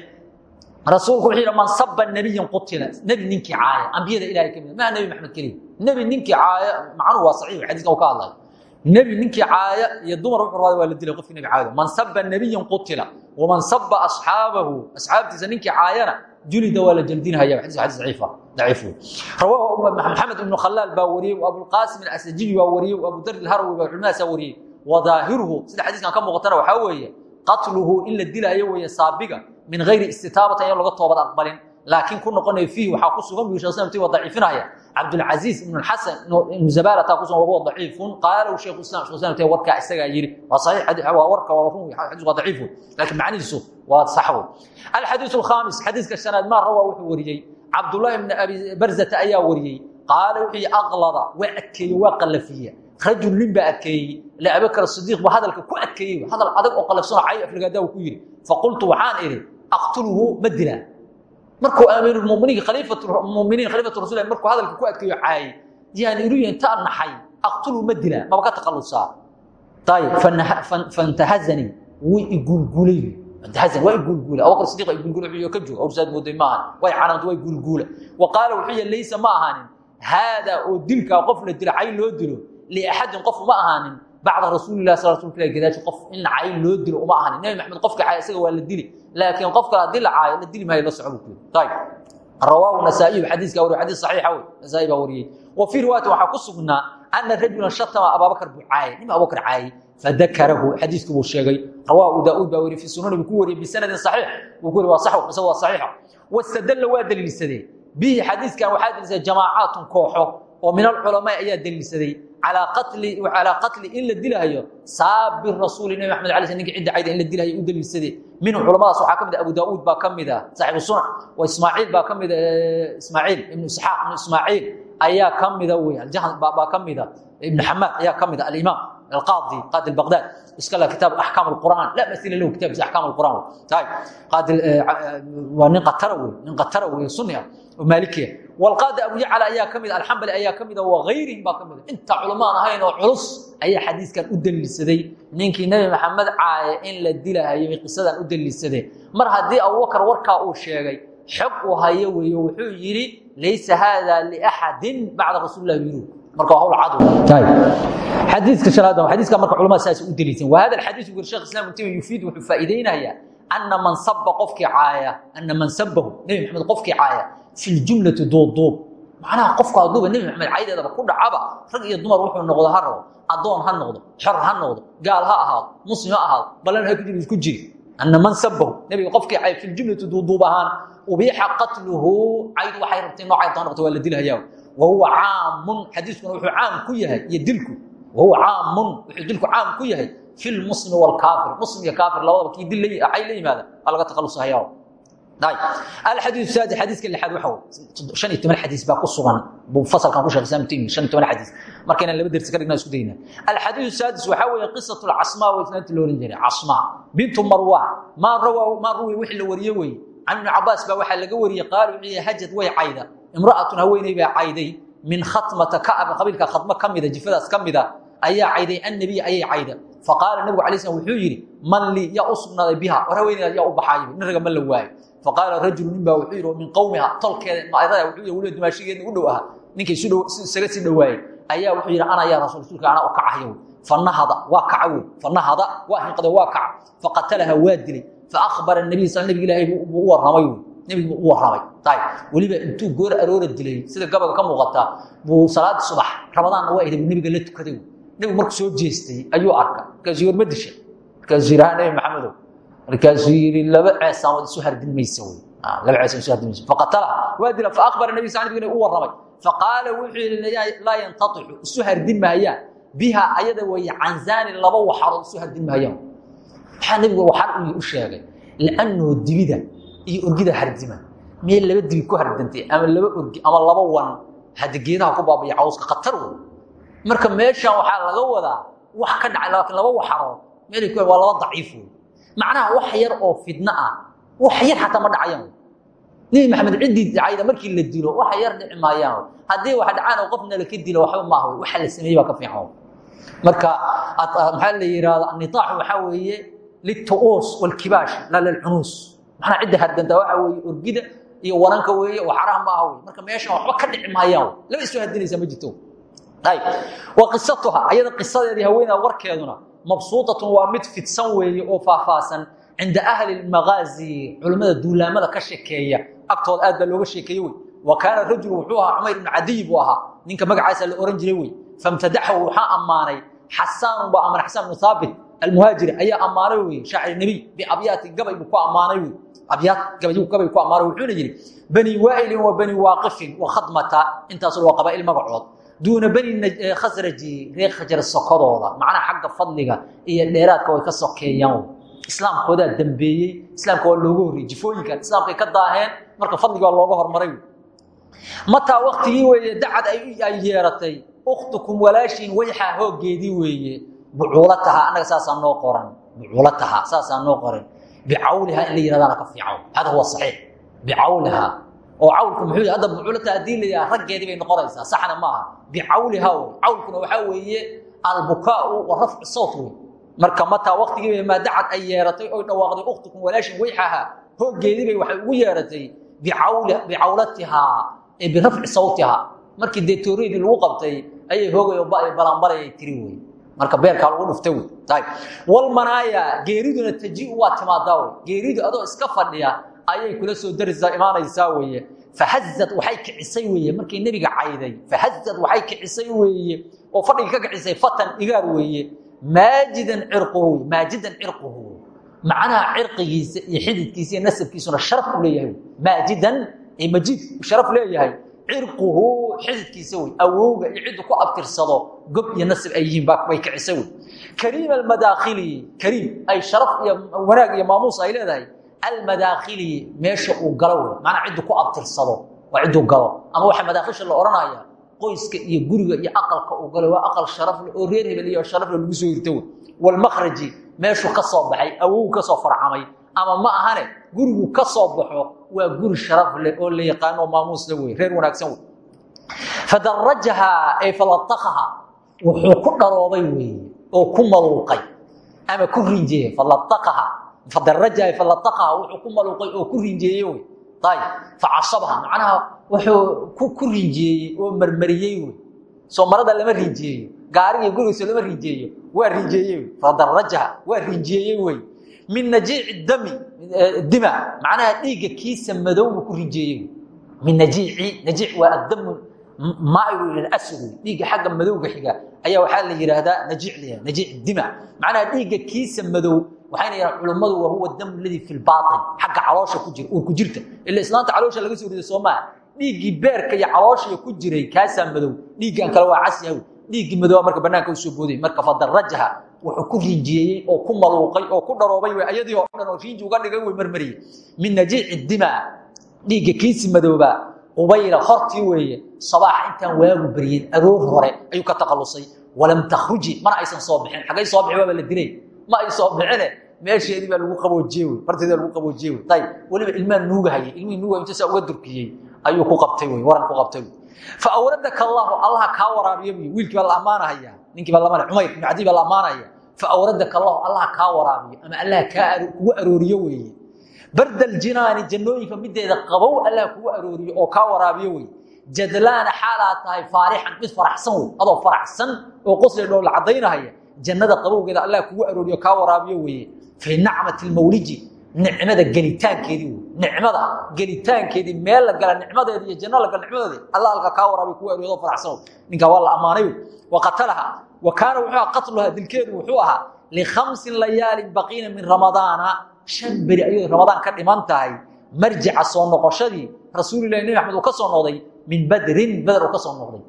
Rasuulku wuxuu yidhi man saba nebiyan qutila nebi ninkii caaya ambiyada ilahay ka mid maha maxamed keliya. Nebi ninkii caaya macnuhu waa saxiix xadiiskan uu ka hadlayo nebi ninkii caaya iyo dumar wuxuu rabaa waa la dilay qofkii nebi caayada man saba nebiyan qutila waman saba asxaabahu asxaabtiisa ninkii caayana julida waa la jaldinhaya maxamed ibnu khalaal baa wariyey abulqaasim alasajili baa wariyey abu dar ilharwi baa culimadaasa wariyey. Wadaahiruhu sida xadiiskan ka muuqatana waxaa weeye qatluhu in la dilaayo weeye saabiga min gayri istitaabata in laga toobad aqbalin. Laakiin ku noqonayo fiihi waxaa ku sugan bu shekh islam waa daciifinaya cabdulcaziiz ibn xasan ibnu zabalata ku sugan wahuwa daciifun. Qaala sheekhu islam shekh islam warkaa isagaa yidhi waa saxiix waa warka waa run xadiis waa daciif wey laakiin macnihiisu waa sax wey alxadiisu alkhaamis xadiiska shanaad maa rawaa wuxuu wariyey. Cabdullahi ibn abi barzata ayaa wariyey. Qaala wuxuu yihi aqlada waa adkeeye waa qallafiya rajul nin baa adkeeyey. Abubakr sidiiq baa hadalka ku adkeeyey. Hadal adag oo qalafsanoo cay afrigaadaa ku yidhi. Faqultu waxaan idhi aqtuluhu ma dilaa markuu amiirumuminiin khaliifatumuminiin khaliifatu rasul markuu hadalka ku adkeeyo caayey yaan ilu intaa naxay aqtuluhu ma dilaa maba ka takhalusaa ayib fantahazanii wuu igulgulay fantahazani waa igulguula abubakr sidiiq igulgula wuxuu ka jooga awrsaad mooday maahan way canaanta waa igulguula wa qaala wuxuu laysa ma ahaanin haadaa oo dilkaa qof la dila loo dilo liaxadin qof uma ahaanin bacda rasuulilah sal ilah gadaashi qof in cay loo dilo uma ahaanin nebi maxamed qofka cay isaga waa la dili laakiin qof kale haddii la caayo la dili maayo la soco buu ku yidhi ayib rawaahu nasaa'iyu xadiiska wariyo xadiis saxiixa wey nasaa'i baa wariyey wa fii riwaayati waxaa ku sugnaa ana rajulan shatama abaabakar buu caayay nin abubakar caayay fadakarahu xadiiskii buu sheegay rawaahu abu daauud baa weriye fi sunani buu ku wariyey bisanadin saxiix buu ku wariye waa sax mise waa saxiixa wastadalla waa daliilsadee bihi xadiiskan waxaa daliilsaday jamaacaatun kooxo oo min alculamaa ayaa daliilsaday calaa qatli in la dilaayo saabi rasuuli nabi maxamed ala sl ninka cidda cayda in la dilaayo u daliilsade minhu culamadaas waxaa ka mid abu daauud baa ka mid a saaxibu sunac wa ismaaciil baa ka mida ismaaciil ibnu isxaaq ibnu ismaaciil ayaa ka mida wey aljahan baa ka mida ibnu xamaad ayaa ka mida alimaam alqaadi qaadi albaqdaad iska leh kitaab axkaam alqur'aan laa masila lahu kitaabkiisa axkaam alqur'aan tahay qaadi waa nin qatara wey nin qatara wey sunni ah oo maalikiya walqaadi abu jacala ayaa ka mid alxambali ayaa ka mid a waa gayrihim baa ka mid a inta culamo aan ahayn oo culus ayaa xadiiskan u daliilsaday ninkii nebi maxamed caaye in la dilahayoy qisadan u daliilsadeen mar haddii abubakar warkaa uu sheegay xog uu hayo weeyo wuxuu yidhi laysa haada liaxadin bacda rasuuli lah yurub marka hawl cad xadiiska shanaad xadiiska marka culimada saas u daliisan wa hada alxadiis uu sheekh islaam intii yufiid wuxuu faa'iideynaya anna man sabba qofki caaya anna man sabbahu nabi maxamed qofki caaya fi jumlati duuduub macnaha qofka haduuba nabi maxamed caydeedaba ku dhacaba rag iyo dumar wuxuu noqdo ha rabo adoon ha noqdo xor ha noqdo gaal ha ahaado muslim ha ahaado balan ha ku jiro isku jiri. Anna man sabbahu nabiga qofki caaya fi jumlati duuduub ahaan ubiixa qatluhu cayd waxay rabtay noocay doon rabto waa la dilhayaa wahuwa caamun xadiiskuna wuxuu caam ku yahay iyo dilku wahuwa caamun wuxuu dilku caam ku yahay fi lmuslimi wlkaafir muslim iyo kaafir labadaba kii dil ay la yimaadaan aa laga takhalusahaya alxadii saadi xadiiska lixaad waxa wey shan iyo toban xadiis baa ku sugan buu fasalkan ku sheegay islaam taymiya shan iyo toban xadiis markaynaan laba dersi ka dhignaa isku daynaa alxadiisu saadis waxaa weeye qisatu lcasmaa wa isnaanta lo ohan jiray casmaa bintu marwa maa ruwi wixii la wariye weye can ibni cabaas baa waxaa laga wariyey qaal wuxuu yidhi hajad way cayda imra'atun haweeney baa cayday min khatmata ka'ab qabiilka khatma kamida jifadaas kamida ayaa cayday annabi ayay cayda. Faqaala nabigu alay slam wuxuu yidhi man lii yaa u biha? War haweeneydaas yaa u ma la waayo. Faqaala rajulu nin wuxuu yidhi min qowmiha tolkeeda maadada wuxuu yidhi weliba dumaashigeedna u dhow aha. Ninkay isaga sii dhowaayey ayaa wuxuu yidhi ana yaa rasuulka anaa u kacayo fanahada waa kaca wey fanahada waa hinqade waa faqatalaha waa dilay. Faakbara nabiy sal nabig ilaahay buu u warramay nebigu u ayb weliba intuu goor aroora dilay sida gabaga ka muuqata buu salaadii subax ramadaanna waa buu nebiga la tukaday. Nebigu markuu soo jeestay ayuu arka markaasuu yir ma dishay? Markaasuu yidhi ha nebi maxamedow. Markaasuu yidhi laba ceesaamood isu hardin maysa wey. Laba ceesaan isu hardin maysa. Faqatalaha waa dila faakbara nabiy sal nabig ilahay u warramay faqaala wuxuu yidhi laa yantatixu isu hardin maayaan. Biha ayada weeye canzaani laba waxarood isu hardin maayaan. Maxaa nebigu waxar u sheegay liannahu dibida iyo orgida hardima miyay laba dibi ku hardantay ama laba orgi ama laba wan hadda geedaha ku baabaya cawska khatar wey marka meeshan waxaa laga wadaa wax ka dhacay laakiin laba waxarood meelay ku waa laba daciif wey macnaha wax yar oo fidno ah wax yar xataa ma dhacayaan nebi maxamed ciddii dacayda markii la dilo waxa yar dhici haddii wax dhacaan qofna laka dilo waxba maaha waxa la sameeyey baa ka fiican. Marka maxaa la yidhahda anitaax waxaa weeye litu'uus walkibaash laa lilcunuus maxnaa cidda hardanta waxa weeye orgida iyo waranka weeye waxaraha maaha wey marka meeshan waxba ka dhici maayaan laba isu hardinaysa ma jirto. Ayb wa qisatuha ayada qisadeedii haweenaa warkeeduna mabsuutatun waa mid fidsan weeye oo faahfaahsan cinda ahli lmagaazi culimmada duulaamada ka shekeeya agtooda aad baa looga sheekeeye wey wa kaana rajulu wuxuu ahaa cumayr ibnu cadiy buu ahaa. Ninka magacaasa la ohan jiray wey famtadaxahu waxaa ammaanay xasaanu baa ammaanay xasaan ibnu haabit almuhaajiri ayaa ammaanay wey shaacir nebiy biabyaati gabay buu ku ammaanay wey abyaad gabayuu gabay ku ammaanay wuxuuna yidhi bani waa'ilin wa bani waaqifin wa khadmata intaasuna waa qabaa'il magacood duuna bani khasraji reer khajar sokodooda macnaha xagga fadliga iyo dheeraadka way ka sokeeyaan islaamkoodaa dambeeyey islaamka waa looga horreyey jifooyinkan islaamkay ka daaheen marka fadliga waa hormaray mataa waktigii weeye dacad ay yeeratay ukhtukum walaashiin wayxaa hooggeedii weeye bucuulataha annaga saasaa noo qoran bucuulataha saasaa noo qoran bicawliha in la yihahdaana ka fiican hada huwa saxiix bicawliha oo cawlku muxuu hadda bucuulataha haddii la yidhaha raggeedii bay noqonaysaa saxna ma aha bicawliha wey cawlkuna waxaa weeye albukaau wa rafcu sawt wey marka mataa waktigii maa dacad ay yeeratay oy dhawaaqday ukhtukum walaashin wayxaha hooggeediibay waxay ugu yeeratay bicawlatihaa birafci sawtihaa markii dee tooreydii lagu qabtay ayay wey marka beerkaa lagu ayb walmanaaya geeriduna taji waa timaadaa geeridu adoo iska fadhiya ayay kula soo darisaa imaanaysaa weeye. Fahazad waxay kicisay weeye. Markay nebiga cayday fahazad waxay kicisay weeye. Oo fadhiga ka kicisay fatan igaar weeye. Maajidan cirquhu maajidan cirquhu macnaha cirqigiisa iyo xididkiisa iyo nasabkiisuna sharaf u leeyahay. Maajidan majiid sharaf leeyahay cirquhu xididkiisa wey awowga iyo ku abtirsado gob iyo nasab ay yihiin bay kicisa wey kariim almadaakhili kariim ay sharaf iyo wanaag iyo maamuus ay leedahay almadaakhili meesha uu galo wey ciddu ku abtirsado waa cidduu galo. Ama waxa madaakhisha la odhanaya qoyska iyo guriga iyo aqalka uu galo waa aqal sharafle oo reer hebel iyo sharafle lagu soo hirto wey walmakhraji meeshuu ka soo baxay awow ka soo farcamay ama ma ahane gurigu ka soo baxo waa guri sharaf leh oo la yaqaano maamuusla wey reer wanaagsan wey fadarajahaa ay falatakaha wuxuu ku dharoobay weeye oo ku maluuqay ama ku rinjeeyey falatakaha fadarajaha falatakaha wuxuu ku maluuqay oo ku rinjeeyey wey ayb facasabaha macnaha wuxuu ku rinjeeyey oo marmariyey wey soo lama rinjeeyo gaariga gurigiiso lama rinjeeyo waa rinjeeye wey waa rinjeeyey wey min najiici dami dima. Macnaha dhiigga kiisa madowbu ku rinjeeyey min najiici najiic waa addamu maailu ila aswad dhiigga xagga madowga xiga ayaa waxaa la yidhaahdaa najiic la yihahda najiic dima. Macnaha dhiigga kiisa madow waxayna yidhaha culummadu wa huwa damu alladii fi lbaatin xagga caloosha ku jira uu ku jirta. Ila islaanta caloosha laga soo riday soo maaha dhiiggii beerka iyo calooshiga ku jiray kaasaa madow. Dhiiggan kale waa cas yahay dhiiggii madooba marka banaanka u soo booday marka fadarajaha wuxuu ku rinjiyeeyey oo ku maluuqay oo ku dharoobay w ayadii oo dhan oo riinji uga dhigay way marmariyey. Min najiici dima dhiigga kiisi madooba qubayla hortii weeye sabaaxa intaan waagu baryin aroor hore ayuu ka takhalusay. Walam takhruji mana aysan soo bixin. Xaggay soo bixi waaba la dilay. Ma ay soo bixine? Meesheedii baa lagu qaboojiye wey barteedii baa lagu qaboojiye wey. Ayib weliba ilmaa nuugahayay ilmihii nuugahaya inta saa uga durkiyey ayuu ku qabtay wey waran ku qabtay fa awradaka allahu allaha kaa waraabiya buy wiilkii baa ninkii baa lamana cumayr ibnu cadi baa la ammaanaya fa awradaka allahu allah kaa waraabiyo ama allah kaa kugu arooriyo weeye. Barda aljinaani jannooyinka mideeda qabow allah kugu arooriyo oo kaa waraabiyo weye jadlaana xaalaad tahay faarixan mid faraxsan wey adoo faraxsan oo qosli dhool cadaynahaya jannada qabowgeeda allah kugu arooriyo kaa waraabiyo weeye. Fii nacmati lmawliji nicmada gelitaankeedii nicmada gelitaankeedii meel la gala nicmadeedi iyo janno la gala nicmadeedi allah halka kaa waraabiyo kugu arooriyo adoo faraxsan. Ninkaa waa la ammaanay wey wa qatalaha wa kaana wuxuu ahaa dilkeedu wuxuu ahaa likhamsin layaalin baqiina min ramadaana. Shan beri ayuu ramadaan ka dhiman tahay. Marjica soo noqoshadii rasuulilahi nebi maxamed uu ka soo noqday min badrin beder uu ka soo noqday.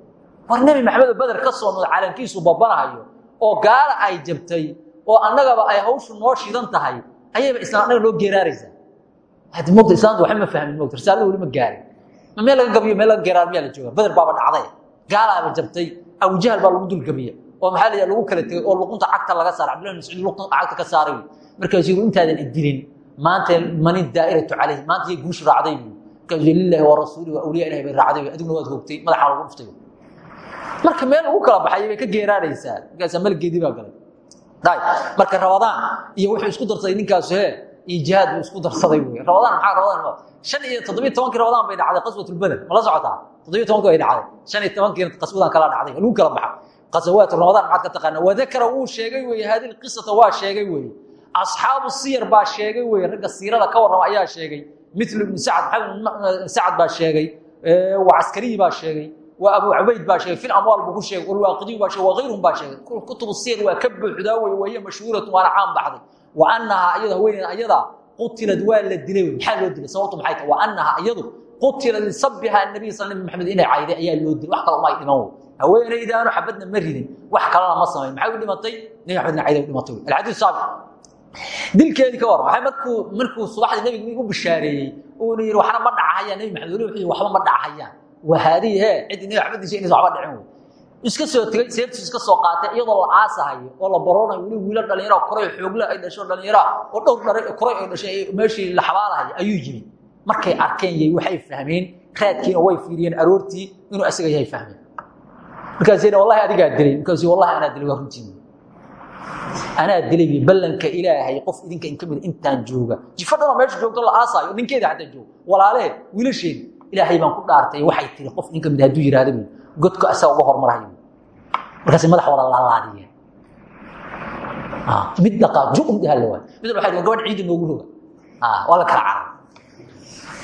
War nebi maxamed oo ka soo noqday calankiisu babanahayo oo gaala ay jabtay oo annagaba ay hawshu noo shidan tahay ayayba islaan annaga noo geeraaraysaa hadi mogta islaamta waxba ma fahmin mogta risaalada weli ma gaarin. Ma meel laga gabiyo meel laga geeraar miyaa la jooga. Beder baaba dhacday. Gaalaaba jabtay. Abujahal baa lagu dulgabiya oo maxaa la lagu kala tegay oo luqunta cagta laga saaray. Cabdillahi bin mascuud luqunta cagta ka saaray. Markaasuu yiri intaadan idilin maanta mani daa'iratu calayh maanta iyo guushu raacday buu. Lillahi wa rasuulihi wa awliya ilahi bay raacday. Adiguna waad hoogtay madaxa lagu dhuftay. Marka meel ugu kala baxay bay ka geeraaraysaa. Markaasaa malgeedii baa galay marka rabadaan iyo wuxuu isku darsaday ninkaasu hee iyo isku darsaday wey rabadaan maxaa rabadaan shan iyo toddobiyo tobankii rabadaan bay dhacday qaswatulbeder ma la socotaa? Toddobiyo tobankii bay dhacday. Shan iyo tobankiina qaswadan kala dhacday lagu kala baxa qasawaat ramadaan maxaad ka taqaanaa? Wadakara wuu sheegay weye haadihi qisata waa sheegay weye asxaabu siyar baa sheegay weye ragga siirada ka warrama ayaa sheegay. Milu ibn sacad baa sheegay. Waa caskariyi baa sheegay waa abu cubayd baa sheegay fil amwaal buu ku sheegay walwaaqidiyu baa sheegay wagayruhum baa sheegay. Kutubu siyar waa ka buuxdaa weye wahiya mashhuuratu waana caan baxday wa annahaa iyada haweeneyda ayadaa qutilad waa la dilay wey maxaa loo dilay? Sababtu maxay tahay? Wa annahaa iyadu qutila lisabiha nabiy sal nabi maxamed inay cayday ayaa loo dilay. Wax kale umay dhiman wey haweenaydaanu xabadna ma ridin. Wax kalena ma samayn maxay u dhimatay? Nabi maxamedna cayday u dhimatay. Wey alxadiis saabiq dilkeedii ka waxay markuu subaxdii nabiga igu bishaareeyey uuna yidhi waxna ma dhacahayaan. Nabi maxamed weli wuxuu waxba ma dhacahayaan ciddii nabi maxamed dishay inaysan waxba dhicin wey iska soo tegey seeftiis iska soo qaatay iyadoo la aasahayo oo la baroonayo weli wiilo dhalinyaro koray xoogle ay dhasho dhalinyara oo dhowr dharay koray ay dhashay meeshii la xabaalahayo ayuu yimid markay arkeen yay waxay fahmeen raadkiina way fiiriyeen aroortii inuu asaga yahay fahmeen markaas wallahi adigaa dilay markaas wallahi anaa dilay waa runtii anaa dilay ballanka ilaahay qof idinka in ka mid intaan jooga jifo dhanoo meesha joogto la aasaayo ninkeeda hataa jooga walaaleed wiilasheed ilaahay baan ku dhaartay waxay tiri qof idin ka mid hadduu yidhaahda bu godka asaga uga hormarayo markaas madax wada laalaadiyeen mid dhaqaa juum dhahala waay mid waxay gabadh ciidi noogu roga. Waa la kala carar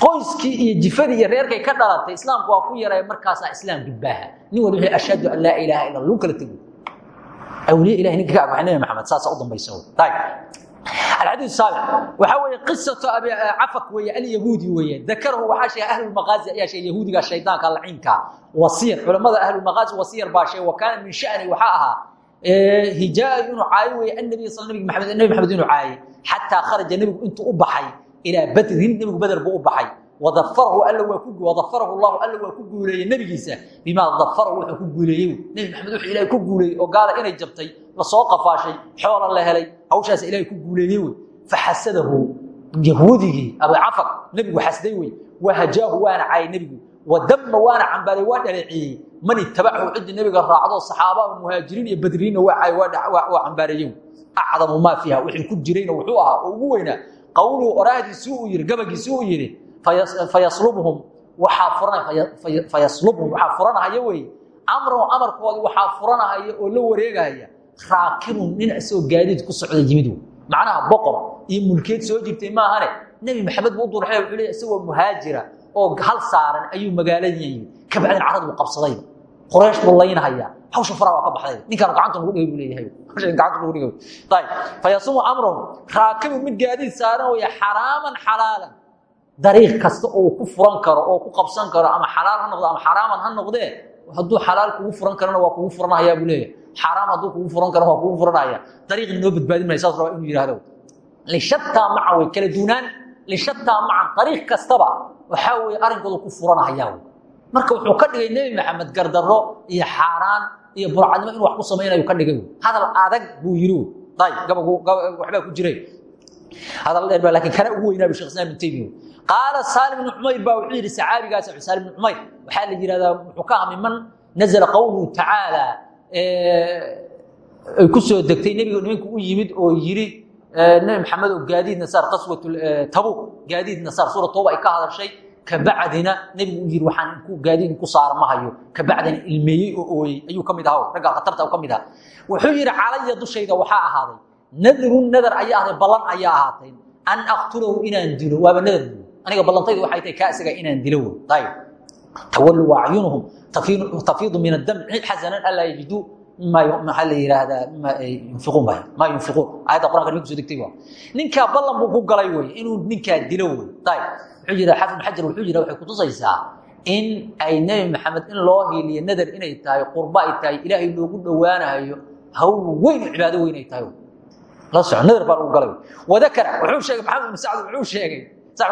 qoyskii iyo jifadii iyo reerkay ka dhalatay islaamku waa ku yaray markaasaa islaam gudbaaha nin wali wuxuu ashhadu an laa ilaaha illa lagu kala tego awliya ilahi ninka ka agwaxay nabi maxamed saasa u dambaysa alxadiid saabic waxaa weeye qisatu cafak weeye alyahuudi weeye dakarahu waxaa sheegay ahlulmaqaazi ayaa sheegay yahuudiga shaydaanka lacinka wasiyar culamada ahlulmaqaazi wasiyar baa sheegay wa kaana min sha'ni waxaa ahaa hijaai inuu caayo weeye annabi sal nabig maxamed nabi maxamed inuu caayo xataa kharaja nebigu intuu u baxay ilaa badrin nebigu beder buu u baxay wadafarahu alla waa ku wadafarahu allahu alla waa ku guuleeyey nebigiisa bimaa dafarahu wuxuu ku guuleeyey nebi maxamed wuxuu ilaahay ku guuleeyey oo gaala inay jabtay لسoo qafaashay xoola la helay hawshaas ilaahay ku guuleeyay way faxasadahu yahuudigi abu afar nabigu xasday way wahajahu waana caay nabigu wadamma waana cambalay waa dhaleeciyey. Man ittabacu cid nabiga raacdo saxaaba muhaajiriin iyo badriin waa cambalayay acdamu ma fiha wixii ku jirayna wuxuu ahaa oo ugu weynaa. Qawluhu oraahdiisu uu yiri gabagiisu uu yiri fayaslubhum waxa furanaya fayaslubhum waxa furanaya way amru amarkoodi waxa furanaya oo la wareegaya raakibun nin asoo gaadiid ku socda yimid macnaha boqor iyo mulkeed soo jirtay maahane. Nebi maxamed buu durxay wuxuu leeyahay isagoo muhaajira oo hal saaran ayuu magaaladii yimid. Ka bacdin carad buu qabsaday. Quraysh buu laynahaya hawsha fara waa ka baxday. Ninkaan gacanta lagu dhigay buu leeyahay. Hawsha gacanta lagu dhigay tayib fayasumu amrun. Raakibun mid gaadiid saaran weeye xaraaman xalaalan. Dariiq kasta oo ku furan karo oo ku qabsan karo ama xalaal ha noqdo ama xaraaman ha noqdee hadduu xalaal kugu furan karana waa kugu furanayaa buu leeyahay xaraam hadduu kugu furan karo waa kugu furanaya dariiqi noo badbaadin maya saas rabaa inuu yidhaahdo lishataa maca way kala duunaan lishataa maca dariiq kastaba waxaa weeye arrinkooda ku furanaya wey marka wuxuu ka dhigay nebi maxamed gardarro iyo xaaraan iyo burcadnimo inuu wax ku samaynayo ka dhigay hadal adag buu yidhi ayb gabagu waxbaa ku jiray hadal dheer baa laakiin kana ugu weynaa sheekh islam ibn taymiya qaala saalim ibn cumayr baa wuxuu yidhi saxaabigaas saalim ibn cumayr waxaa la yidhahdaa wuxuu ka hami man nazala qawluhu tacaala ay ku soo degtay nebiga nimanku u yimid oo yidhi nebi maxamed oo gaadiid nasaar qaswat tabuq gaadiid nasaar suura tooba ay ka hadashay kabacdina nebigu u yidhi waxaan inku gaadiid ku saara ma hayo. Kabacdina ilmeeyey oo ooyey. Ayuu ka mid ahaa ragga khatarta ka wuxuu yidhi calaya dushayda waxaa ahaaday. Nadrun nadar ayaa ahday ballan ayaa ahaatay. An aqtulahu inaan dilo. Waaba nadar. Aniga ballantaydu waxay tahay kaa inaan dilo. Ayib tawallu acyunuhum tafiidu min adamci xasanan alaa yajiduu maxaa la yidhaahdaa mima yunfiquun bay maa yunfiquun aayadda qur'anka nimanka soo degtay waa ninkaa ballan buu ku galay wey inuu ninkaa dilo wey ayib wuxuu ibn xajar wuxuu yidhi waxay kutusaysaa in ay nebi maxamed in loo hiiliyo nadar inay tahay qurba ay tahay ilaahay loogu dhowaanayo hawl weyn cibaado weyn ay tahay la soco nadar baa lagu galay wadakara wuxuu sheegay maxamed ibn wuxuu sheegay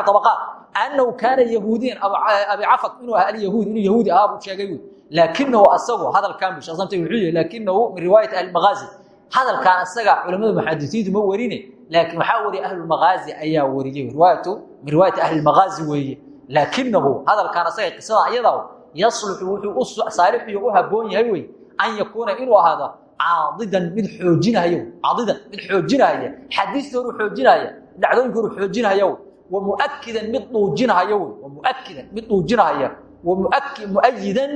tabaqaat annahu kaana yahuudiyan abi cafak inuu ahaa alyahuudi inuu yahuudi ahaa buu sheegay wey laakinahu asagu hadalkan bu shaqsantay wuxuu yihi laakinahu min riwaayati ahli magaazi hadalkan asaga culamada muxadisiintu ma warine laakiin waxaa wariyay ahlu magaazi ayaa wariyey riwaayatu min riwaayati ahli magaazi weeye. Laakinahu hadalkan asaga qisada ayada yasluxu wuxuu u saalixu u haboon yahay wey an yakuuna inuu ahaado caadidan mid xoojinayo caadidan mid xoojinaya xadiistoodu xoojinaya dhacdooyinkoodu xoojinaya. wa muakidan mid dhuujinaya wey. Wa muakidan mid dhuujinaya wa muayidan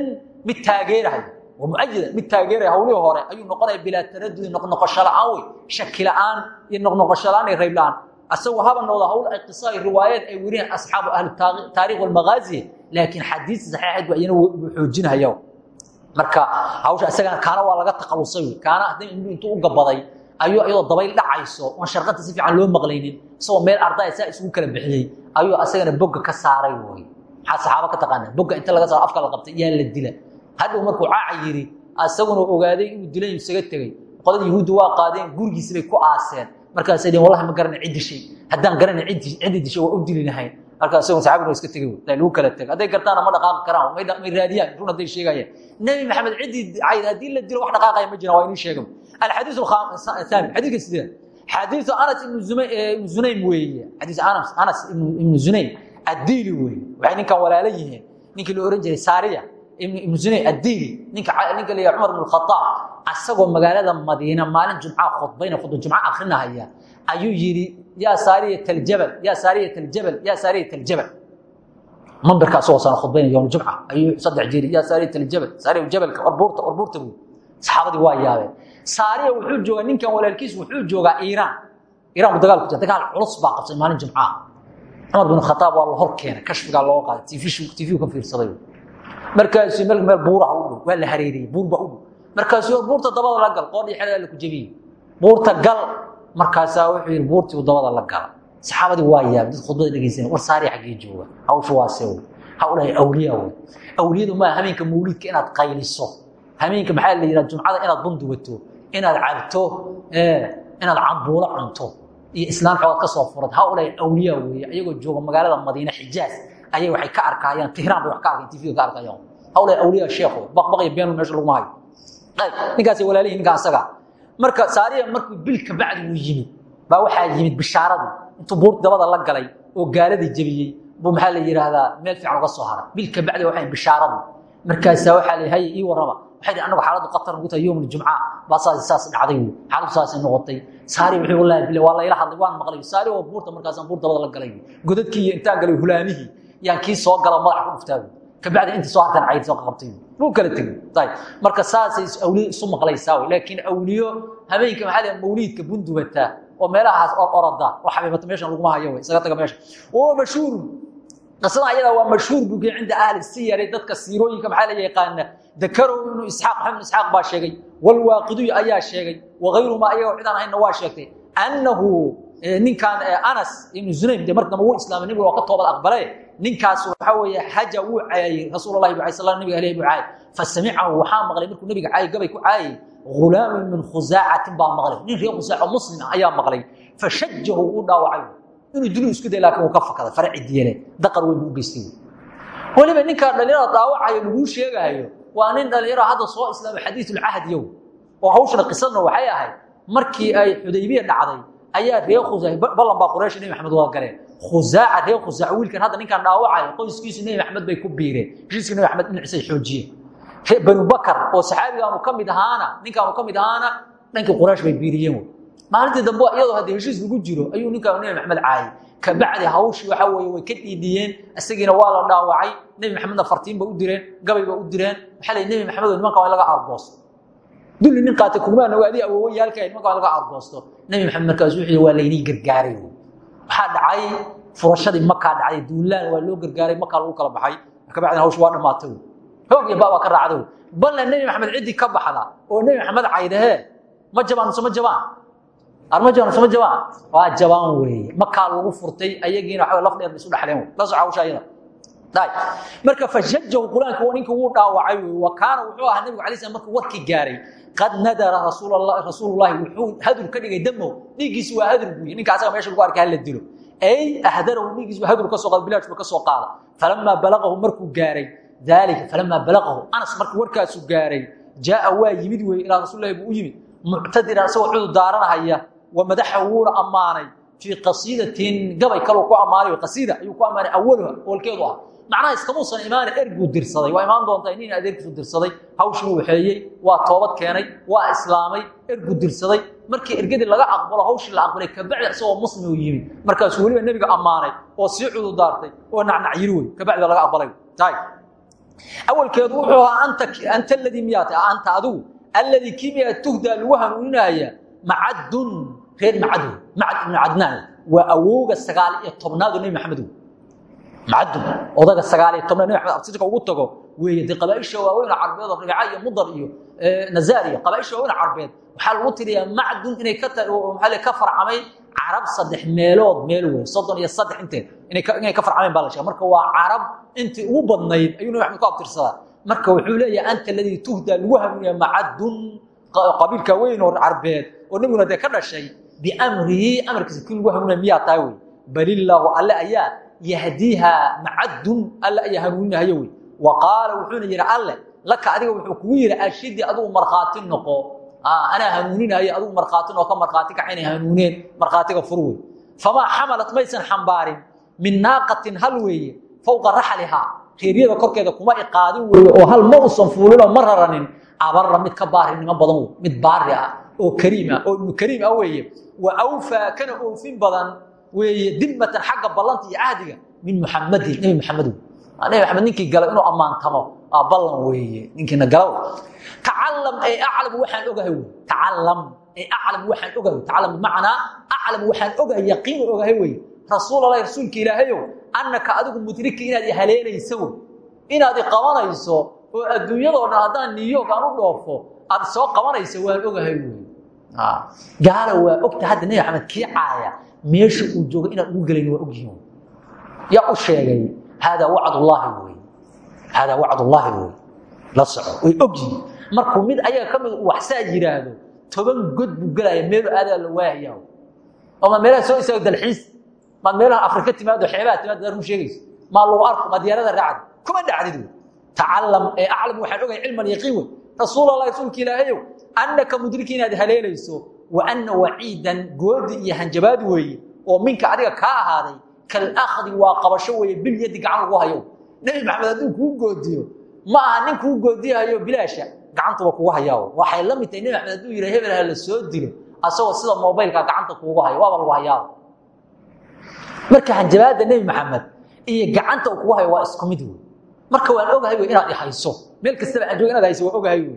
mid taageeraya. Wa muayidan mid taageeraya. Hawlihii hore ayuu noqonaya bilaa taradudi noqnoqosho la'aan wey. Shaki la'aan iyo noqnoqosho la'aan iyo rayb la'aan. Asagoo haba noqda hawl ay qisa ay riwaayaed ay weriyeen asxaabu ahli taariikh walmagaazi laakiin xadiista saxiixayd waa iyana wuu xoojinaya. Marka hawsha isagana kaana waa laga taqalusay. Wey kaana haddii intuu u gabaday ayuu iyadoo dabayl dhacayso. Oon sharqanta si fiican loo maqlaynin. Isagoo meel ardaya saa isugu kala bixiyey. Ayuu asagana bogga ka saaray wey maxaa saxaaba ka taqaanaa bogga inta laga saaro afka la qabtay yaa la dila hadhow markuu caaca yidhi isaguna ogaaday inuu dilay isaga tegey qolada yahuudda waa qaadeen gurigiisi bay ku aaseen. Markaasay dheen wallahi ma garana cid dishay haddaan garana ciddi dishay waa u dili lahayn marka isagoo saxabigna iska tegay w lagu kala tega hadday gartaana ma dhaqaaqi karaan may raadiyaan. Run hadday sheegayaan nebi maxamed ciddii cayd haddii la dilo wax dhaqaaqaya ma jiraan waa inuu sheegam alxadiis athaani xadiiska sideed. Xadiisu anas ibnu zunaym weeye. Xadiis anas anas ibnu zunaym addiili weeye. Waxay ninkan walaalo yihiin. Ninkii la ohan jiray saariya ibnu zunaym addiili ninka ninka la yahay cumar ibnu khataab asagoo magaalada madiina maalin jumca khudbayna khudba jumca akrinahaya ayuu yidhi yaa saariya aljabal yaa saariya aljabal yaa saariya aljabal mambirka asagoo sana khudbaynaya yowm jumca ayuu saddex jeeri yaa saariya aljabal saariya jabalka orbuurta orbuurta buu. Saxaabadii waa yaabeen. Saariya wuxuu joogaa ninkan walaalkiis wuxuu joogaa iiraan. Iiraan buu dagaal ku jira dagaal culus baa qabsay maalin jumcaa cumar bin khataab waa la hor keenay kashfigaa looga qaaday tiifiyu ka fiirsaday. Markaasuu meel meel buuraha u dhow waa la hareeriyey buur baa u dhow. Markaasuu buurta dabada la gal qoodhii xelada la ku jebiyey. Buurta gal markaasaa wuxuu yidhi buurtii dabada la gala. Saxaabadii waa yaabay dad khudbada dhegeysanay war saariya xaggee jooga hawshu waa se wey ha dhahay awliya wey awliyadu maa hameenka mawliidka inaad qayliso hameenka maxaa la yidhaha jumcada inaad bunduwato inaad cabto inaad cambuulo cunto iyo islaan xoogad ka soo furad ha ulay awliya weeye ayagoo jooga magaalada madiine xijaaz ayay waxay ka arkayaan tihraan bay wax ka arkayan tv ka arkayaan. Ha ulay awliya sheekhu baqbaq iyo beenu meesha laguma hayo ayb ninkaasay walaalihi ninkaa asaga marka saariya markuu bil ka bacdi uu yimid baa waxaa yimid bishaaradii intuu buurti dabada la galay oo gaaladii jebiyey buu maxaa la yidhaahdaa meel fiican uga soo haray. Bil ka bacdi waxay bishaaradii markaasaa waxaa la hay ii warrama waxay dhihi anagu xaaladdu qatar nagu tahay yowm aljumca baa saas saas dhacday wey xaaladdu saasay noqotay. Saari wuxuu wallahi bile waa layla hadlay waan maqlay saari oo buurta markaasaan buur dabada la galay godadkii iyo intaan galay hulaamihii yaan kii soo gala madaxa ku dhuftaa kabacdi inta soo hartan cayd soo qabtay wuu kala tegey. Marka saasay awliyo isu maqlaysaa laakiin awliyo habeenka maxaa mawliidka bundubata oo meelahaas or orada. Oo xabiibata meeshan laguma hayo isaga taga meesha. Oo mashhuur. Qisada ayada waa mashhuur buge cinda ahli siyari dadka siirooyinka maxaa la yaqaana dakarow inuu isxaaq maxamed isxaaq baa sheegay. Walwaaqiduy ayaa sheegay. Wagayruhuma ayagoo cidaan ahayna waa sheegtay. Annahu ninkan anas ibnu zunaym de marka wuu islaamay nabiga waa toobad aqbale ninkaas waxa weeye haja wuu caayay rasuulullahi bi sal nabiga alayhi buu caayay. Fasamicahu waxaa maqlay markuu nabiga caayay gabay ku caayay ghulaamun min khusaacatin baa maqlay. Nin reer khusaaco muslim ah ayaa maqlay. Fashajahu uu dhaawacay. Inuu dilu isku day laakiin uu ka fakaday faraci diyele daqar weyn u geystay. Weliba ninkaa dhalinyarada daawacayo laguu sheegaayo waa nin dhalinyaro hadda soo islaamay xadiisulcahd yow. Oo hawshana qisadna waxay ahayd. Markii ay xudaybiya dhacday ayaa reer khusaa ballan baa quraysh nebi maxamed waa galeen khusaaca reer khusaaca wiilkan hadda ninkaan dhaawacayo qoyskiisu nebi maxamed bay ku biireen. Heshiiska nebi maxamed dhinaciisay xoojiyeen. Banu bakar oo saxaabigaanu ka mid ahaana ninkaanu ka mid ahaana dhankii quraysh bay biiriyeen maalintii dambe iyadoo haddii heshiis lagu jiro ayuu ninkaa nebi maxamed caayay. Kabacdi hawshii waxaa weeye way ka dhiidhiyeen isagiina waa la dhaawacay. Nebi maxamedna fartiin ba u direen gabay ba u direen. Waxaa lay nebi maxamed nimanka waa laga aargoosto dulli nin qaatay kurmaana waa adii awoowayaalka nimanka waa in laga aargoosto nebi maxamed markaas wuxuu waa laynii gargaaray waxaa dhacay furashadii makaa dhacday duulaan waa loo gargaaray makaa lagu kala baxay. Kabacdina hawshu waa dhammaatay hoog iyo baa ka raacday balna nebi maxamed ciddii ka baxda oo nebi maxamed caydahee ma jabaan mise ma jabaan? Arma jabaan mise ma jabaan? Waa jabaan weeye. Makaa lagu furtay ayagiina waxa laf dheer isu dhexleen la soco hawsha ayada marka fashajahu quraanka wuu dhaawacay. Wa wuxuu ahaa nebigu alay slam markuu warkii gaaray. Qad nadara rasuulullahi wuxuu hadur ka dhigay damow dhiiggiisi waa hadur buuyi. Ninka asaga meesha lagu arkay hala dilo. Ay ahdarahu dhiiggiisi hadur ka soo qaada bilaash ka soo qaada. Falamaa balaqahu markuu gaaray. Dalika falamaa balaqahu. Anas markuu warkaasu gaaray jaa waa yimid wey ilaa rasuulillahi buu yimid. Muctadiran isagoo cudur daaranahaya. Wa madaxa wuuna ammaanay. Fii qasiidatin gabay kaloo ku ammaanay. Qasiida ayuu ku ammaanay awaluha oolkeedu ah macnaha iskamuusan imaana erguu dirsaday. Waa imaan doontaa nin adeerkiisu dirsaday. Hawshii waxeeyey waa toobad keenay waa islaamay erguu dirsaday. Markii ergadii laga aqbalo hawshii la aqbalay kabacdi isagoo muslim uu yimid. Markaasuu weliba nebiga ammaanay oo sii cudur daartay oo nacnacyiri wey kabacdi laga aqbalay. Awalkeedu wuxuu ahaa anta aladii miyaata anta adigu alladii kimiya tuhdaa lagu hanuuninaya macadun reer macad macad ibnu cadnaan waa awowga sagaal iyo wey macadun odaga sagaal iyo tobnaad nebi maxamed absirka ugu tago. Weeye dee qabaaisha waaweyn carbeed oo ribica iyo mudar iyo nazaar iyo qabaaisha waaweyn carbeed. Waxaa lagu tiriyaa macdun inay ka maxaa ka farcamay carab saddex meelood meel wey soddon iyo saddex inteed inay ka farcameen baa la sheega marka waa carab intii ugu badnayd ayuu nabi maxamed ku abtirsadaa? Marka wuxuu leeyahay anta aladii tuhdaa lagu hanuuniya macadun qabiilka weyn oo carbeed oo nebiguna dee ka dhashay biamrihi amarkiisa kii lagu hanuuniya miyaa tahay wey balillaahu alle ayaa yahdiiha macadun alle ayaa hanuuninahayo wey. Wa qaala wuxuuna yidhi alle laka adiga wuxuu kugu yidhi ashidii adigu markhaati noqo. Anaa hanuuninayo adigu markhaati noo ka markhaati kaca inay hanuuneen markhaatiga fur wey. Famaa xamalat maysan xambaarin min naaqatin hal weeye fowqa raxlihaa reeryada korkeeda kuma iqaadin weeye oo hal ma usan fuulinoo ma raranin abarra mid ka baarinimo badan mid baari ah oo kariim ah oo ibnu kariim ah weeye. Wa awfaa kana oofin badan weeye dimmatan xagga ballanta iyo cahdiga min muxamadin nebi maxamed wey nebi maxamed ninkii gala inuu ammaantamo aa ballan weeye ninkiina gala tacalam ay aclam waxaan ogahay wey ay aclam waxaan ogahay tacalam bimacnaa aclam waxaan ogahay yaqiinu ogahay wey rasuul rasuulka ilaahayow annaka adigu mudriki inaad haleelayso inaad i oo adduunyadoo dhan york aan u dhoofo aad soo qabanayso waan ogahay wey gaala waa ogta hadda nebi maxamed kii caaya meesha uu jooga inaan ugu gelayn waa ogyihiin yaa u sheegay haadaa wacdullaahi wey haadaa wacdullaahi wey la soco. Way ogyihiin markuu mid ayaga ka mid waxsaa yidhaahdo toban god buu gelaya meelu aadaa la waahaya oo ma meelaha soo istaago dalxiis maad meelaha afrika timaado xeebaha timaado ku sheegayso. Maa lagu arko ma diyaarada raacdi kuma dhacdid wey tacalam ee aclam waxaan ogay cilman yaqiin wey rasuul allah rasuulka ilaahayow annaka mudriki inaad haleelayso wa anna waciidan goodi iyo hanjabaad weeye oo minka adiga kaa ahaaday kalakdi waa qabasho weeye bilyadi gacan lagu hayo nebi maxamed hadduu kuu goodiyo ma aha nin kuu goodiyahayo bilaasha gacantuba kugu hayaa waxay la mid tahay nebi maxamed hadduu yidha hebel ha la soo dilo asagoo sida mobaylka gacanta kuugu hayo waaba lagu hayaaba marka hanjabaadda nebi maxamed iyo gacanta uu kugu hayo waa isku mid wey marka waan ogahay wey inaad i hayso meel kastaba jooga inaad hayso waan ogahay wey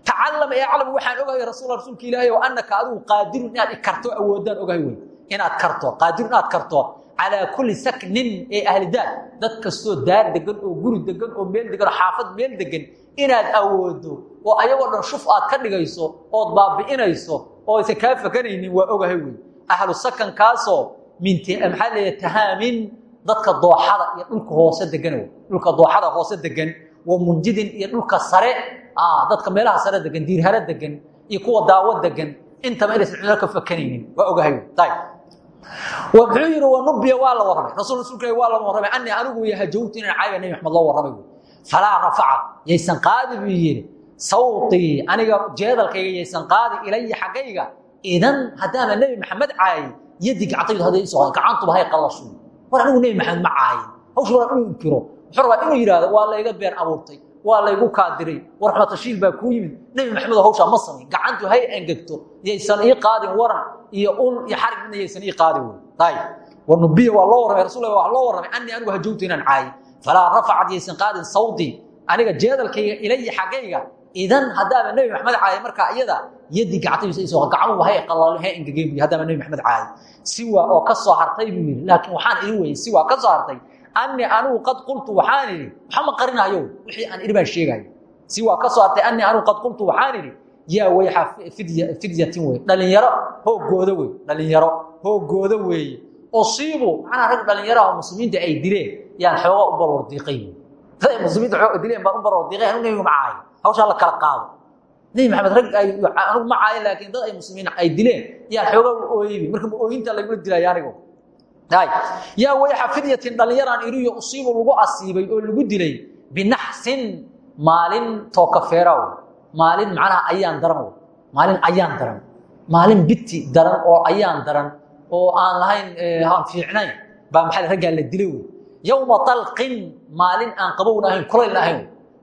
ayb tacalam ee aclam waxaan ogahay rasuul rasuulka ilaahay oo annaka adigu qaadirun inaad i karto awoodaan ogahay wey inaad karto qaadirun inaad karto. Calaa kulli saknin ee ahlidaar dad kastoo daar degan oo guri degan oo meel degan oo xaafad meel degan inaad awoodo oo ayagoo dhan shuf aad ka dhigayso ood baabi'inayso oo aysan kaa fakanaynin waa ogahay wey ahlu sakankaasoo min maxaa leeya tahaamin dadka dooxada iyo dhulka hoose degan dhulka dooxada hoose degan wa munjidin iyo dhulka sare dadka meelaha sare degan diirhare degan iyo kuwa daawo degan intaba inaysan cidlo ka fakanaynin waa ogahay ayb wuxuu yidhi wanubiya waa la warramay rasul rasulka waa la warramay anii anigu yahajowtu inaan caayiba nebi maxamed loo warramay falaa rafaca yaysan qaadi buu yidhi sawtii aniga jeedalkayga yaysan qaadi ilaya xaggayga idan haddaana nebi maxamed caayay yadii gacantaydu hadday isoo gacantuba hay qallashu war anigu nebi maxamed ma caayin hawshu waa inuu inkiro wuxuu rabaa inuu yidhahdo waa layga been abuurtay waa laygu kaadiray war xumatashiil baa kuu yimid. Nebi maxamedo hawshaa ma samayn gacantu hay angegto yaysan ii qaadin waran. Iyo ul iyo xarig midna yaysan ii qaadin ayib wanubiya waa loo warramay rasul waa loo warramay. Anii anigu hajowtu inaan caayay falaa rafacad yaysan qaadin sawdii aniga jeedalkayga ilaya xaggayga. Idan haddaaba nebi maxamed caayay markaa iyada yadii gacantaysa gacanuba hay qalalo hay engegeen bu haddaaba nebi maxamed caayay siwa oo ka soo hartay buu laakiin waxaan idin weyey siwa ka soo hartay anii anigu qad qultu waxaan idhi waxa ma qarinayo wixii aan idhi baan sheegayo siwa ka soo hartay anigu qad qultu waxaan idhi yaa wayxa fidyatin wey dhalinyaro hoogooda wey dhalinyaro hoogooda weeye usiibu macnaa rag dhalinyaraha muslimiinta ay dileen yaan xooga u barwardiiqay rag muslimiinta xooga dileen baan u barwardiiqay anigu nebigu ma caayo hawshaa la kala qaado nebi maxamed rag ay anigu laakiin dad ay muslimiin ay dileen yaan xooga u ooyeybi marka ma ooyinta lagula dilaya anigu yaa wayxa fidyatin dhalinyaraan iriyo usiibu lagu asiibay oo lagu dilay binaxsin maalin tookafeera maalin macnaha ayaan daran maalin ayaan daran. Maalin biti daran oo ayaan daran oo aan lahayn aan fiicnayn baa maxaa raggaa la dilay wey talqin maalin aan qabowna ahayn kulaylna ahayn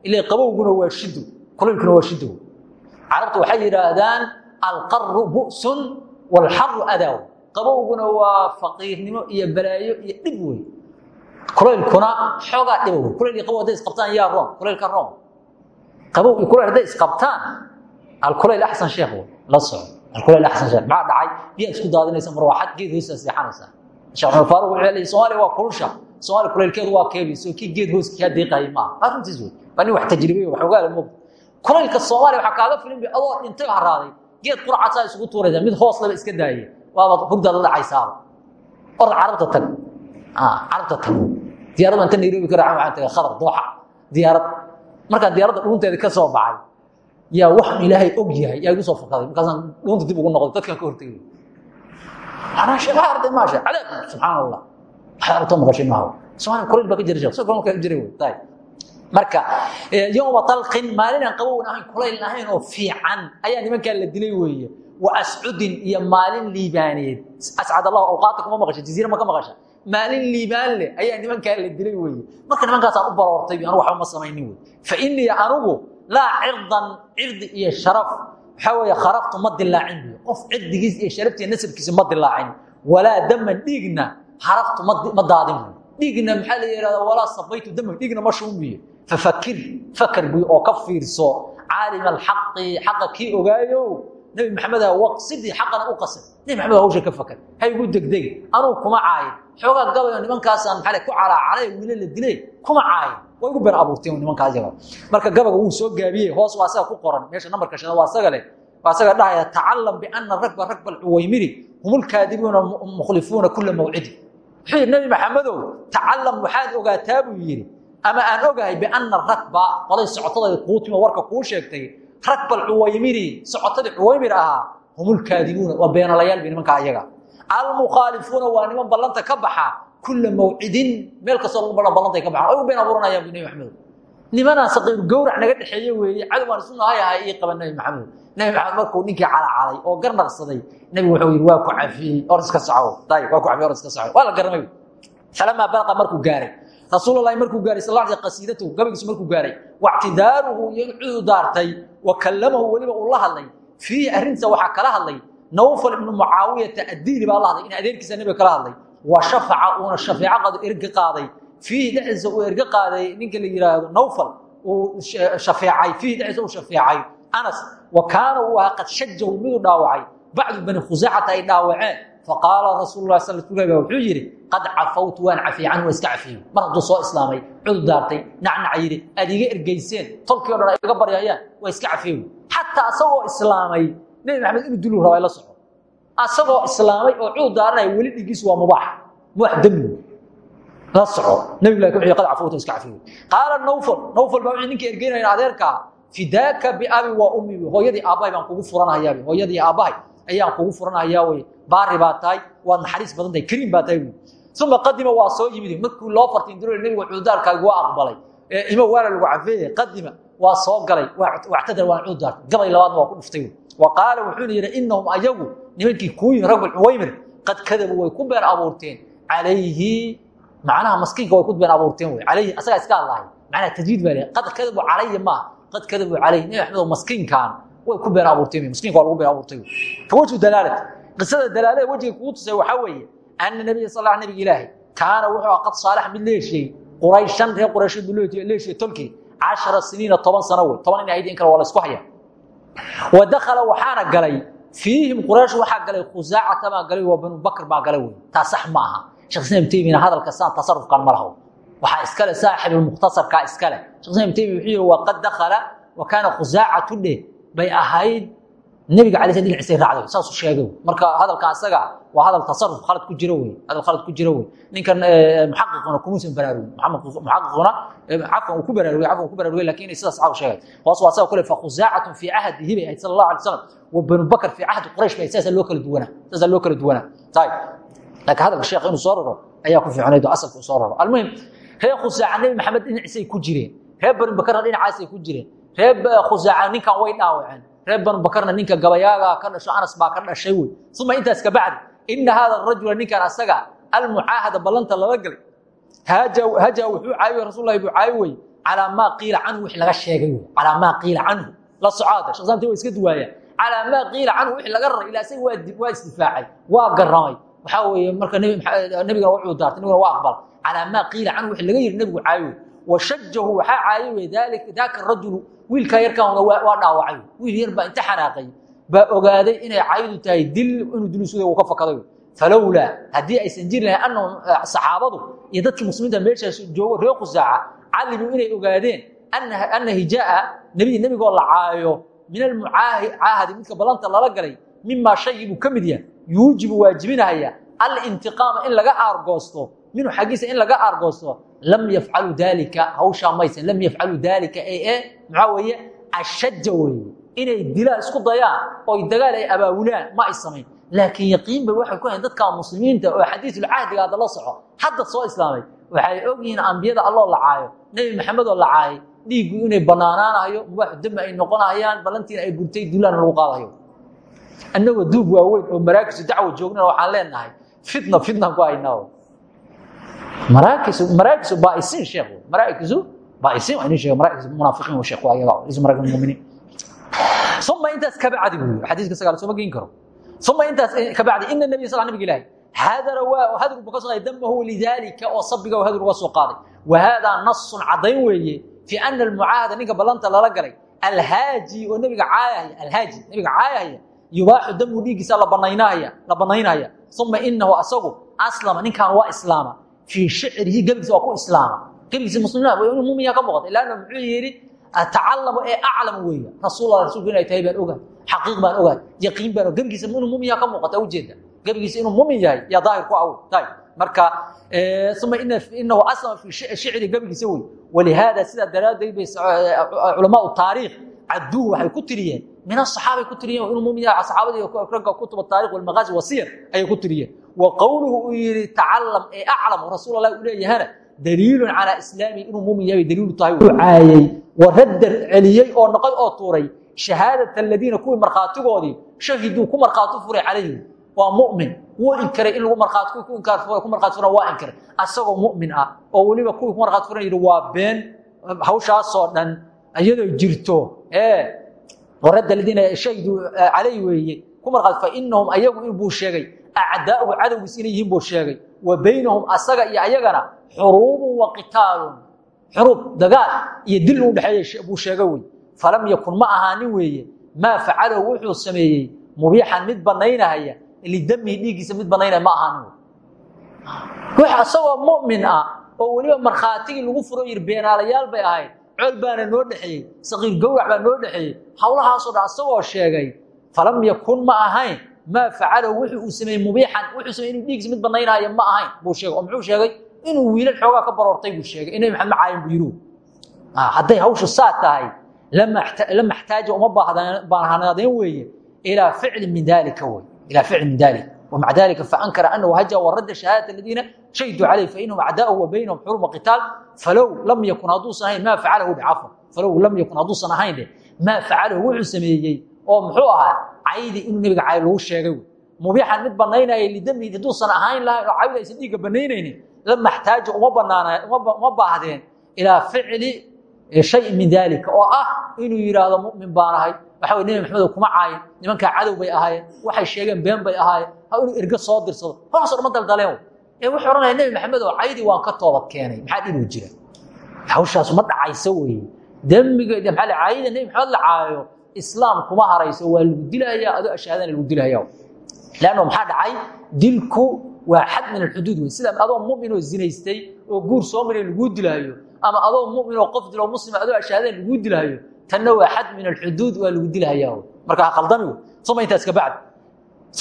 ila qabowguna waa shido kulaylkuna waa shido carabtu waxay yidhaahdaan alqaru bu'sun walxaru adaaw qabowguna waa faqiirnimo iyo balaayo iyo dhib wey kulaylkuna xoogaa dhiba kulayl iyo isqabtaan yaa room. Kulaylka room. Qabow kulayl hadday isqabtaan alkulayl axsan sheekh wey la soco alkulayl axsan sheekh maxaa dhacay. Biyaa isku daadinaysa marwaaxad geed hoosaa seexanaysaa sheekh faaruq wuxuu leeyahay soomaaliya waa kulusha. Soomaaliya kulaylkeedu waa keebiso kii geed hooskii kaa deeqayay maaha. Waa runtiis wey waa nin wax tajribeyo wax ogaala moogta. Kulaylka soomaaliya waxaa kaaga filin bi adoo dhintay haraaday geed quracadsaa isugu tuuraysaa mid hoos laba iska daayay waaba hugdaad la dhacaysaaba. Orda carabta tag. Carabta tag. Diyaarada inta nairobi ka raacan waxaan tagay khadar dooxa. Diyaarad. Markaa diyaaradda dhuunteeda ka soo baxay yaa waxaan ilaahay og yahay yaa igu soo fakaday markaasaan dhuunta dib ugu noqday dadkaan ka hortegay anaa sheekh waxaa arday maa sheekh cadaab subxaan allah waxaad aragtoo maqashay maaha. Soomaaliya kulayl baa ka jira sheekh soo kulayl ka jiray wey. Marka yowma talqin maalin aan qabown ahayn kulayl ahayn oo fiican ayaa nimankaa la dilay weeye ascudin iyo maalin liibaaneed ascad allah awqaata kuma maqasha jaziira ma ka maqasha. Maalin liibaan leh ayaa nimankaa la dilay weeye. Marka nimankaasaan u baroortay anu waxba ma samaynin wey fa innii anugu laa cirdan cirdi iyo sharaf. Waxaa weeye kharaftu ma dilaacin buy qof cirdigiis iyo sharaftiiyo nasabkiisa ma dilaacin walaa daman dhiigna haraftu ma daadin buy dhiigna maxaa la yidhahdaa walaa sabaytu daman dhiigna ma shumbiyo fafakir fakar buy oo ka fiirso caalima alxaqi xaqa kii ogaayo nebi maxameda waqsidii xaqana u qasan nebi maxamed hawsha ka fakar ha igu degdegi anuu kuma caayin. Xoogaa gabayo nimankaasaan maxaa ku calaacalay wiila la dilay kuma caayin. Way igu been abuurteen nimankaa iyaga marka gabaga wuu soo gaabiyey hoos waa asaga ku qoran. Meesha nambarka shana waa asaga leh. Waa asaga dhahaya tacalam biana ragba ragba alcuwaymiri hum lkaadibuuna mukhlifuuna kula mawcidi wuxuu yidhi nebi maxamedow tacalam waxaad ogaataa buu yidhi ama aan ogahay biana ragba? Qoday socotada kuutimo warka kuu ragba alcuwaymiri socotadii cuwaymir ahaa hum lkaadibuuna waa beenalayaal bay nimankaa iyaga almukhaalifuuna waa niman ballanta ka baxa kula mawcidin meel kastoo ballantay ka baxaan ay u been abuuranayaan bu nebi maxamed nimanaan saqiir gowrac naga dhexeeye weeye cadow aan isu nahay ahay ii qaban nebi maxamed nebi maxamed markuu ninkii calacalay oo garnaqsaday nebigu wuxuu yidhi waa ku cafiyey or iska soco. Dayib waa ku cafiyey or iska soco. Waa rasuulalahi markuu gaaray sal alay qasiidatahu gabagiisu markuu gaaray wactidaaruhu iyo cudu daartay wa kallamahu weliba uu la hadlay. Fiihi arrintiisa waxaa kala hadlay nawfal ibnu mucaawiyata addiini baa la hadlay in adeerkiisa nebiga kala hadlay. Wa shafaca uuna shafeeco qado erga qaaday. Fiihi dhexdiisa uu erga qaaday ninka la yidhaahdo nawfal uu shafeecay fiihi dhexdiisa uu shafeecay anas wa kaana uu qad shajahu miduu dhaawacay. Bacdu bani khusacata ay dhaawaceen faqaala rasuulu lah sal ba wuxuu yidhi qad cafawtu waan cafiyey canhu waa iska cafiyey mar hadduu soo islaamay cudu daartay nacnaca yidhi aad iga ergeyseen tolkii o dhan ay iga baryayaan waa iska cafiyey xataa asagoo islaamay nebi maxamed inuu duluu rabaa la soco asagoo islaamay oo cudu daaranaya weli dhigiisu waa mubaax mubaax demi la soco nebigu laakiin wuxuu qad cafawtu iska cafiyey qaala nawfal nawfal baa wuxuu ninkii ergeynaya adeerkaa fidaaka biabi ayaan kugu furanahayaa wey baari baa tahay waad naxariis badan tahay kariim baa tahay. Uma qadima waa soo yimid. Markuu loo fartiindiro nebigu cududaarkaagu waa aqbalay. Imo waana lagu cafeeye qadima waa soo galay. Wactadar waan cududaarka gabay labaadna waa ku dhuftay. Wa qaala wuxuuna yidhi inahum ayagu nimankii kuu yimi ragul cuwaymir qad kadabu way ku been abuurteen. Calayhi macnaha maskiinka way ku been abuurteen wey calayhi asagaa iska hadlahay macnaa tajdiid baa leeyahay. Qad kadabu calaya maaha qad kadabu calay nabi axmed oo maskiinkaan way ku been abuurtay maskiinka waa lagu been abuurtay. Fa wajhu dalaalati qisada dalaalada wejiga kugu tusay waxaa weeye ana nabiya sal allah nabiga ilaahi kaana wuxuu ah qad saalax mid leeshiyey qurayshan reer quraysheed buu leeshiyey tolkii cashara siniina toban sano wey toban in ahayd in kale waa la isku haya wa dakhala waxaana galay fiihim quraysh waxaa galay khusaacata baa galay waa banu bakr baa galay wey taa sax ma aha. Sheekh islam taymiina hadalka saan tasarufkan ma laho waxaa iskale saaxibulmukhtasarkaa iskale. Sheekh islam taymiya wuxuu yihi waa qad dakhala wa kaana khusaacatu dheh bay ahayd nebiga calay sl dhinaciisay raacday saasuu sheegay. Marka hadalkan isaga waa hadal tasaruf khalad ku jiro wey hadal khalad ku jiro wey ninkan muxaqiquna kumuusan baraarugin. Muxaqiquna cafwan uu ku baraarugay cafwan ku baraarugay laakiin sidaas caaw sheegay. Hoos waa saga kule fakhusaacatun fii cahdihi bay ahayd sala allahu alay slam wa banu bakr fii cahdi quraysh bay saasaa loo kala duwanaa saasaa loo kala duwanaa. Tayib laakiin hadalka sheekha inuu soo raro ayaa ku fiicnayd oo asalka uu soo raro. Almuhim reer khusaaca nebi maxamed dhinaciisay ku jireen. Reer banu bakarna dhinacaasay ku jireen reer khusaaca ninkan way dhaawaceen reer banu bakarna ninka gabayaaga ka dhasho anas baa ka dhashay wey uma intaas ka bacdi. Ina hada rajula ninkan asaga almucaahada ballanta lala galay. Haja wuxuu caawiye rasullahi buu caawi wey calaa maa qiila canhu laga sheegay calaa maa qiila canhu. La socaada sheksaanti waa iska duwaaya calaa maa qiila canhu wix laga raray ilaa isaga waa isdifaacay waa garamay. Waxaa weeye marka nebigana wuxuu daartay nebigana waa aqbala calaa maa qiila canhu wix laga yiri nebigu caawi wey washajahu waxaa caayi wey daaka rajulu wiilkaa yarkaahuna waa dhaawacay. Wiil yar baa inta xanaaqay. Baa ogaaday inay caydu tahay dil inuu dilisuda uu ka fakaday falowlaa haddii aysan jiri lahayn annahum saxaabadu iyo dadkii muslimiinta meeshaas joogo reer khusaaca calimuu inay ogaadeen ana hijaa nebi nebigoo la caayo. Min almucaahadi midka ballanta lala galay mimaa shaygii buu ka mid yahay yuujibu waajibinahaya alintiqaama in laga aargoosto minhu xaggiisa in laga aargoosto lam yafcaluu daalika hawshaa maysan lam yafcaluu daalika ee maxaa weeye ashaja weeye. Inay dilaan isku dayaan oy dagaal ay abaawulaan ma ay samayn. Laakiin yaqiin bay waxay ku hayn dadka muslimiinta oo xadiisulcahdiga hadda la soco. Hadda soo waxay ogyihiin ambiyada alloo la caayo nebi maxamed oo la caayay dhiiggu inay banaanaanayo mubaaxu dami ay noqonayaan ballantiina ay burtay duulaana lagu qaadayo. Annagoo duub waaweyn oo maraakisu dacwa joognana waxaan leenahay. Fitna fitna ku maraakisu maraakisu baaisin sheekh maraakisu baaisin waa inii sheega maraakisu munaafiqiin sheekh waa iyaga isu maraakisu muuminiin uma intaas kabacdi buu yiri xadiiska sagaal sooma geyn karo. Uma intaas kabacdi ina nabiy sal nabiga ilaahi hadara waa hadur buu ka soo qaaday damahu lidaalika oo sabiga hadur uga soo qaaday. Wa haadaa nasun caddayn weeye fi ana almucaahada ninka ballanta lala galay alhaaji oo nabiga caayahaya alhaaji nabiga caayahaya yubaaxu damu dhiiggiisa la banaynahaya la banaynahaya uma inahu asagu aslama ninkan waa islaama fii shicrihi gebigiisa waa ku islaama gebigiisa muslimiin inuu muumiya ka muuqata ilaana muxuu yidhi atacalamu ee aclam weeye rasuul rasuulku inay tahay baan ogahay xaqiiq baan ogahay yaqiin baan gebigiisa inuu muumin yaha ka muuqata ujeeda gebigiisa inuu muumin yahay yaa daahir ku aw tay marka uma inahu aslama fi shicri gebigiisa wey walihaada sidaa daraaddeed bay culamaau taariikh caduhu waxay ku tiriyeen min asaxaabay ku tiriyeen inuu muumin yahay saxaabadii ragga kutub taarikh walmaqaazi wasiyar ayay ku tiriyeen wa qowluhu uu yidhi tacalam ee aclam rasuul allah uu leeyahana daliilun calaa islaami inuu muumin yahay bay daliilu tahay caayey waradda celiyey oo noqoy oo tuuray shahaadat aladiina kuwii markhaatigoodii shahiduu ku markhaati furay calayhi waa mu'min wuu inkiray in lagu markhaati ku inkaar ku markhaati furan waa inkiray asagoo mu'min ah oo weliba kuwii ku markhaati furan yidhi waa been hawshaasoo dhan iyadoo jirto ee buu sheegay acdaa'uhu cadowgiis inay yihiin buu sheegay wa baynahum asaga iyo ayagana xuruubun wa qitaalun xuruub dagaal iyo dil u dhexeeya buu sheega wey falam yakun ma ahaanin weeye maa facalahu wuxuu sameeyey mubiixan mid banaynahaya lidamihi dhiiggiisa mid banaynaya ma ahaanin wax asagoo mu'min ah oo weliba markhaatigii lagu furo yir beenaalayaal bay ahayd col baana noo dhexeeyey saqiir gowrac baa noo dhexeeyey howlahaasoo dhan asagoo sheegay falam yakun ma ahayn maa facalahu wuxuu uu sameeyey mubiixan wuxuu sameeyey inuu dhiiggiisa mid banaynahaya ma ahayn buu sheegay oo muxuu sheegay inuu wiilal xoogaa ka baroortay buu sheegay inay maxamed macaayin buu yidhi hadday hawshu saa tahay lama xtaaja uma baahnaadeen weeye ilaa ficlin min dalika wey ilaa ficlin min dalik ومع ذلك فأنكر أنه هجا ورد شهادة الذين شهدوا عليه فإنهم أعداؤه وبينهم حرم قتال فلو لم يكن هدوسا هين ما فعله بعفو فلو لم يكن هدوسا هين ما فعله وحو سميي oo muxuu ahaa caydi inuu nabiga cay lagu sheegay mubiixan mid banaynaya lidamid haduusan ahayn lahayn oo cayda aysan dhiigga banaynaynin lama xtaajo uma banaana uma baahdeen ilaa ficli shay min daalika oo ah inuu yidhaahdo mumin baan ahay. Waxa wey nebi maxamedo kuma caayin nimankaa cadow bay ahaayeen waxay sheegeen been bay ahaayeen ha inuu erge soo dirsado hooso dhama daldaleen ee wuxuu odhanaya nebi maxamed oo caydii waan ka toobad keenay maxaa dhibuu jira? Hawshaas ma dhacayso weye dembiga maa caayida nebi maxamed la caayo islaam kuma harayso waa lagu dilaya adoo ashaadana lagu dilaya lanno maxaa dhacay? Dilku waa xad min alxuduud wey sida adoo mumin oo zinaystay oo guur soo maray laguu dilaayo ama adoo mumin oo qof dilo muslima adoo ashaadana laguu dilaayo tanna waa xad min alxuduud waa lagu dilahaya marka ha qaldami intaas ka bacd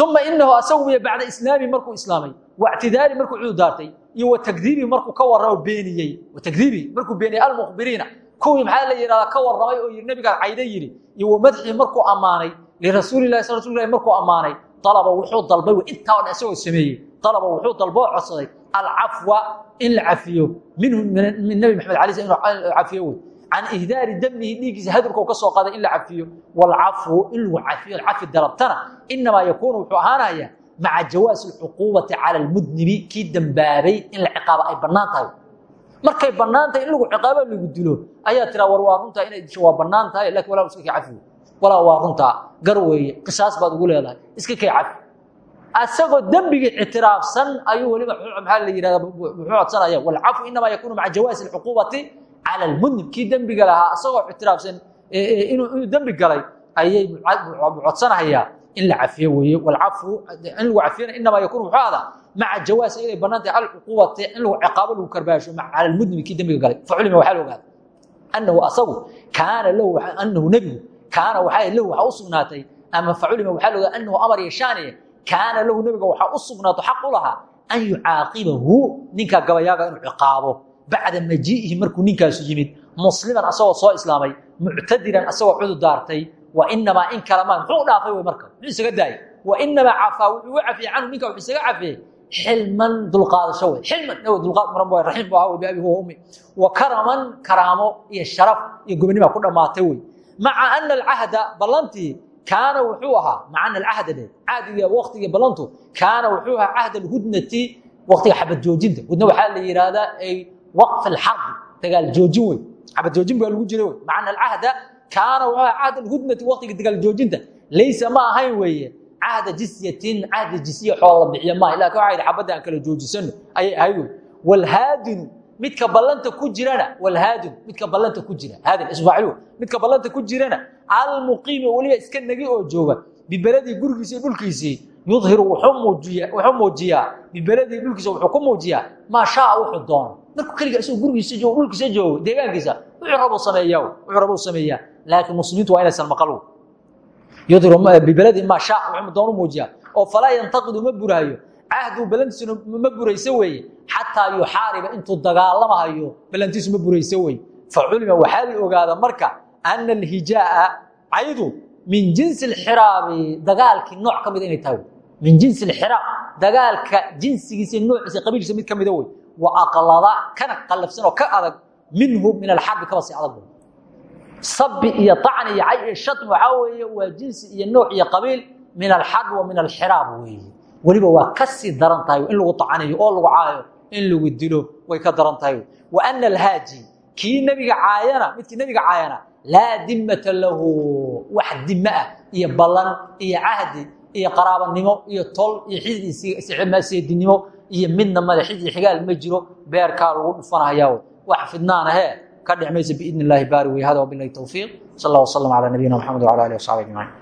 uma inahu asagu bacda islaami markuu islaamay wactidaari markuu cudu daartay iyo watakdiibi markuu ka warramo beeniyey watakdiibi markuu beeniyey almukhbiriina kuwii maxaa la yidhahdaa ka warramay oo yidhi nabigaa cayda yidhi iyo wamadxii markuu ammaanay lirasuulilahi sal ilahi markuu ammaanay alaba wuxuu dalbay intaa dhan isagoo sameeyey alaba wuxuu dalboo codsaday alcafwa in la cafiyo minhu min nabi maxamed alay sl inu cafiyo wey can ihdaari damihi dhiiggiisa hadurka ka soo qaaday in la cafiyo. Waalcafwu in lagu cafiyo cafi dalabtana inamaa yakuunu wuxuu ahaanaya maca jawaasi alcuquubati cala almudnibi kii dembaabay in la ciqaabo ay bannaan markay bannaan tahay in lagu ciqaabo lagu dilo ayaa tiraa war waa inay disho waa bannaan tahay laakiin iska kay walaa waa gar weeye qisaas baad ugu leedahay iska kay cafi asagoo dembigii ictiraafsan ayuu weliba maxaa la yihahda muxuu codsanaya walcafu inamaa yakuunu maca jawaasi alcuquubati cala almudnib kii dembiga lahaa asagoo ictiraafsan inuu dembi galay ayay codsanahayaa in la cafiyo weeye walcafu in lagu cafiyana inamaa yakuunu muxuu maca jawaasi inay bannaan tahay alcuquubati in ciqaabo lagu karbaasho cala almudnibi kii dembiga galay faculima waxaa la ogaada annahu asagu kaana lahu annahu nebigu kaana waxaa lahu waxaa u sugnaatay ama faculima waxaa la ogaada annahu amar yashaaniye kaana lahu nebiga waxaa u sugnaato xaq u lahaa an yucaaqibahu ninkaa gabayaaga inuu ciqaabo bacda majii'ihi markuu ninkaasu yimid musliman asagoo soo islaamay muctadiran asagoo cudur daartay wa inamaa in kalamaan muxuu dhaafay wey marka muxuu isaga daayay wa inamaa cafaa wuxuu u cafiyey canhu ninka wuxuu isaga cafiyey xilman dulqaadasho wey xilman dulqaad maran bu raxiim bu wey biabi huwa ummi wa karaman karaamo iyo sharaf iyo gobonnimaa ku dhammaatay wey maca ana alcahda ballantii kaana wuxuu ahaa maca ana alcahda dhe cahdiga waktiga ballantu kaana wuxuu ahaa cahd alhudnati waktiga xabad joojinta. Hudna waxaa la yidhaahdaa ay waqf alxarbi dagaal joojin wey xabad joojin baa lagu jira wey maca ana alcahda kaana wuxuu ahaa cahd alhudnati waktiga dagaal joojinta. Laysa ma ahayn weeye cahda jisyatin cahda jisya xoolo la bixiya maaha laakiin waxa yidhi kala joojisano ayay ahayd wey walhaadinu midka ballanta ku jirana walhaadin midka ballanta ku jira haadin isfaacil midka ballanta ku jirana almuqiimi weliba iska nagi oo jooga bibeladii gurigiisii dhulkiisii yudhiru wuxuu muujiya wuxuu muujiyaa bibeladii dhulkiisa wuxuu ku muujiyaa maa shaa wuxuu doono markuu keliga isagoo gurigiisa joogo dhulkiisa joogo deegaankiisa wuxuu rabuu sameeyaa wuxuu rabuu sameeyaa laakiin muslimiintu waa inaysan maqal bibeladii maa shaa wuxuu doono muujiyaa. Oo falaa yantaqidu ma buraayo. Cahdu balantiisuna ma burayso weeye. Xataa yuxaariba intuu dagaalamahayo balantiisu ma burayso weye faculima waxaa la ogaada marka ana alhijaaa caydu min jinsi alxiraabi dagaalkii nooc ka inay tahay. Min jinsi alxiraab dagaalka jinsigiisa noociisa qabiilkiisa mid ka mida wa aqlada kana qallafsan oo ka adag minhu min alxarbi kaba sii adag sabi iyo acni iyo cay shatm waxaa weeye waa jinsi iyo nooc iyo qabiil min alxarbi wa min alxiraab weeye. Weliba waa ka sii daran in lagu acanayo oo lagu caayo in lagu dilo way ka daran tahay. Wa ana alhaaji kii nebiga caayana midkii nebiga caayana laa dimata lahu wax dime ah iyo ballan iyo cahdi iyo qaraabanimo iyo tol iyo xidseedinimo iyo midna madaxid iyo xigaal ma jiro beerkaa lagu dhufanaya wax fidnaana hee ka dhex maysa biidn illaahi baari wey hada wabilahi towfiiq sal allah wasalam calaa nabiyina maxamed wala alihi wasaxbi ajmaciin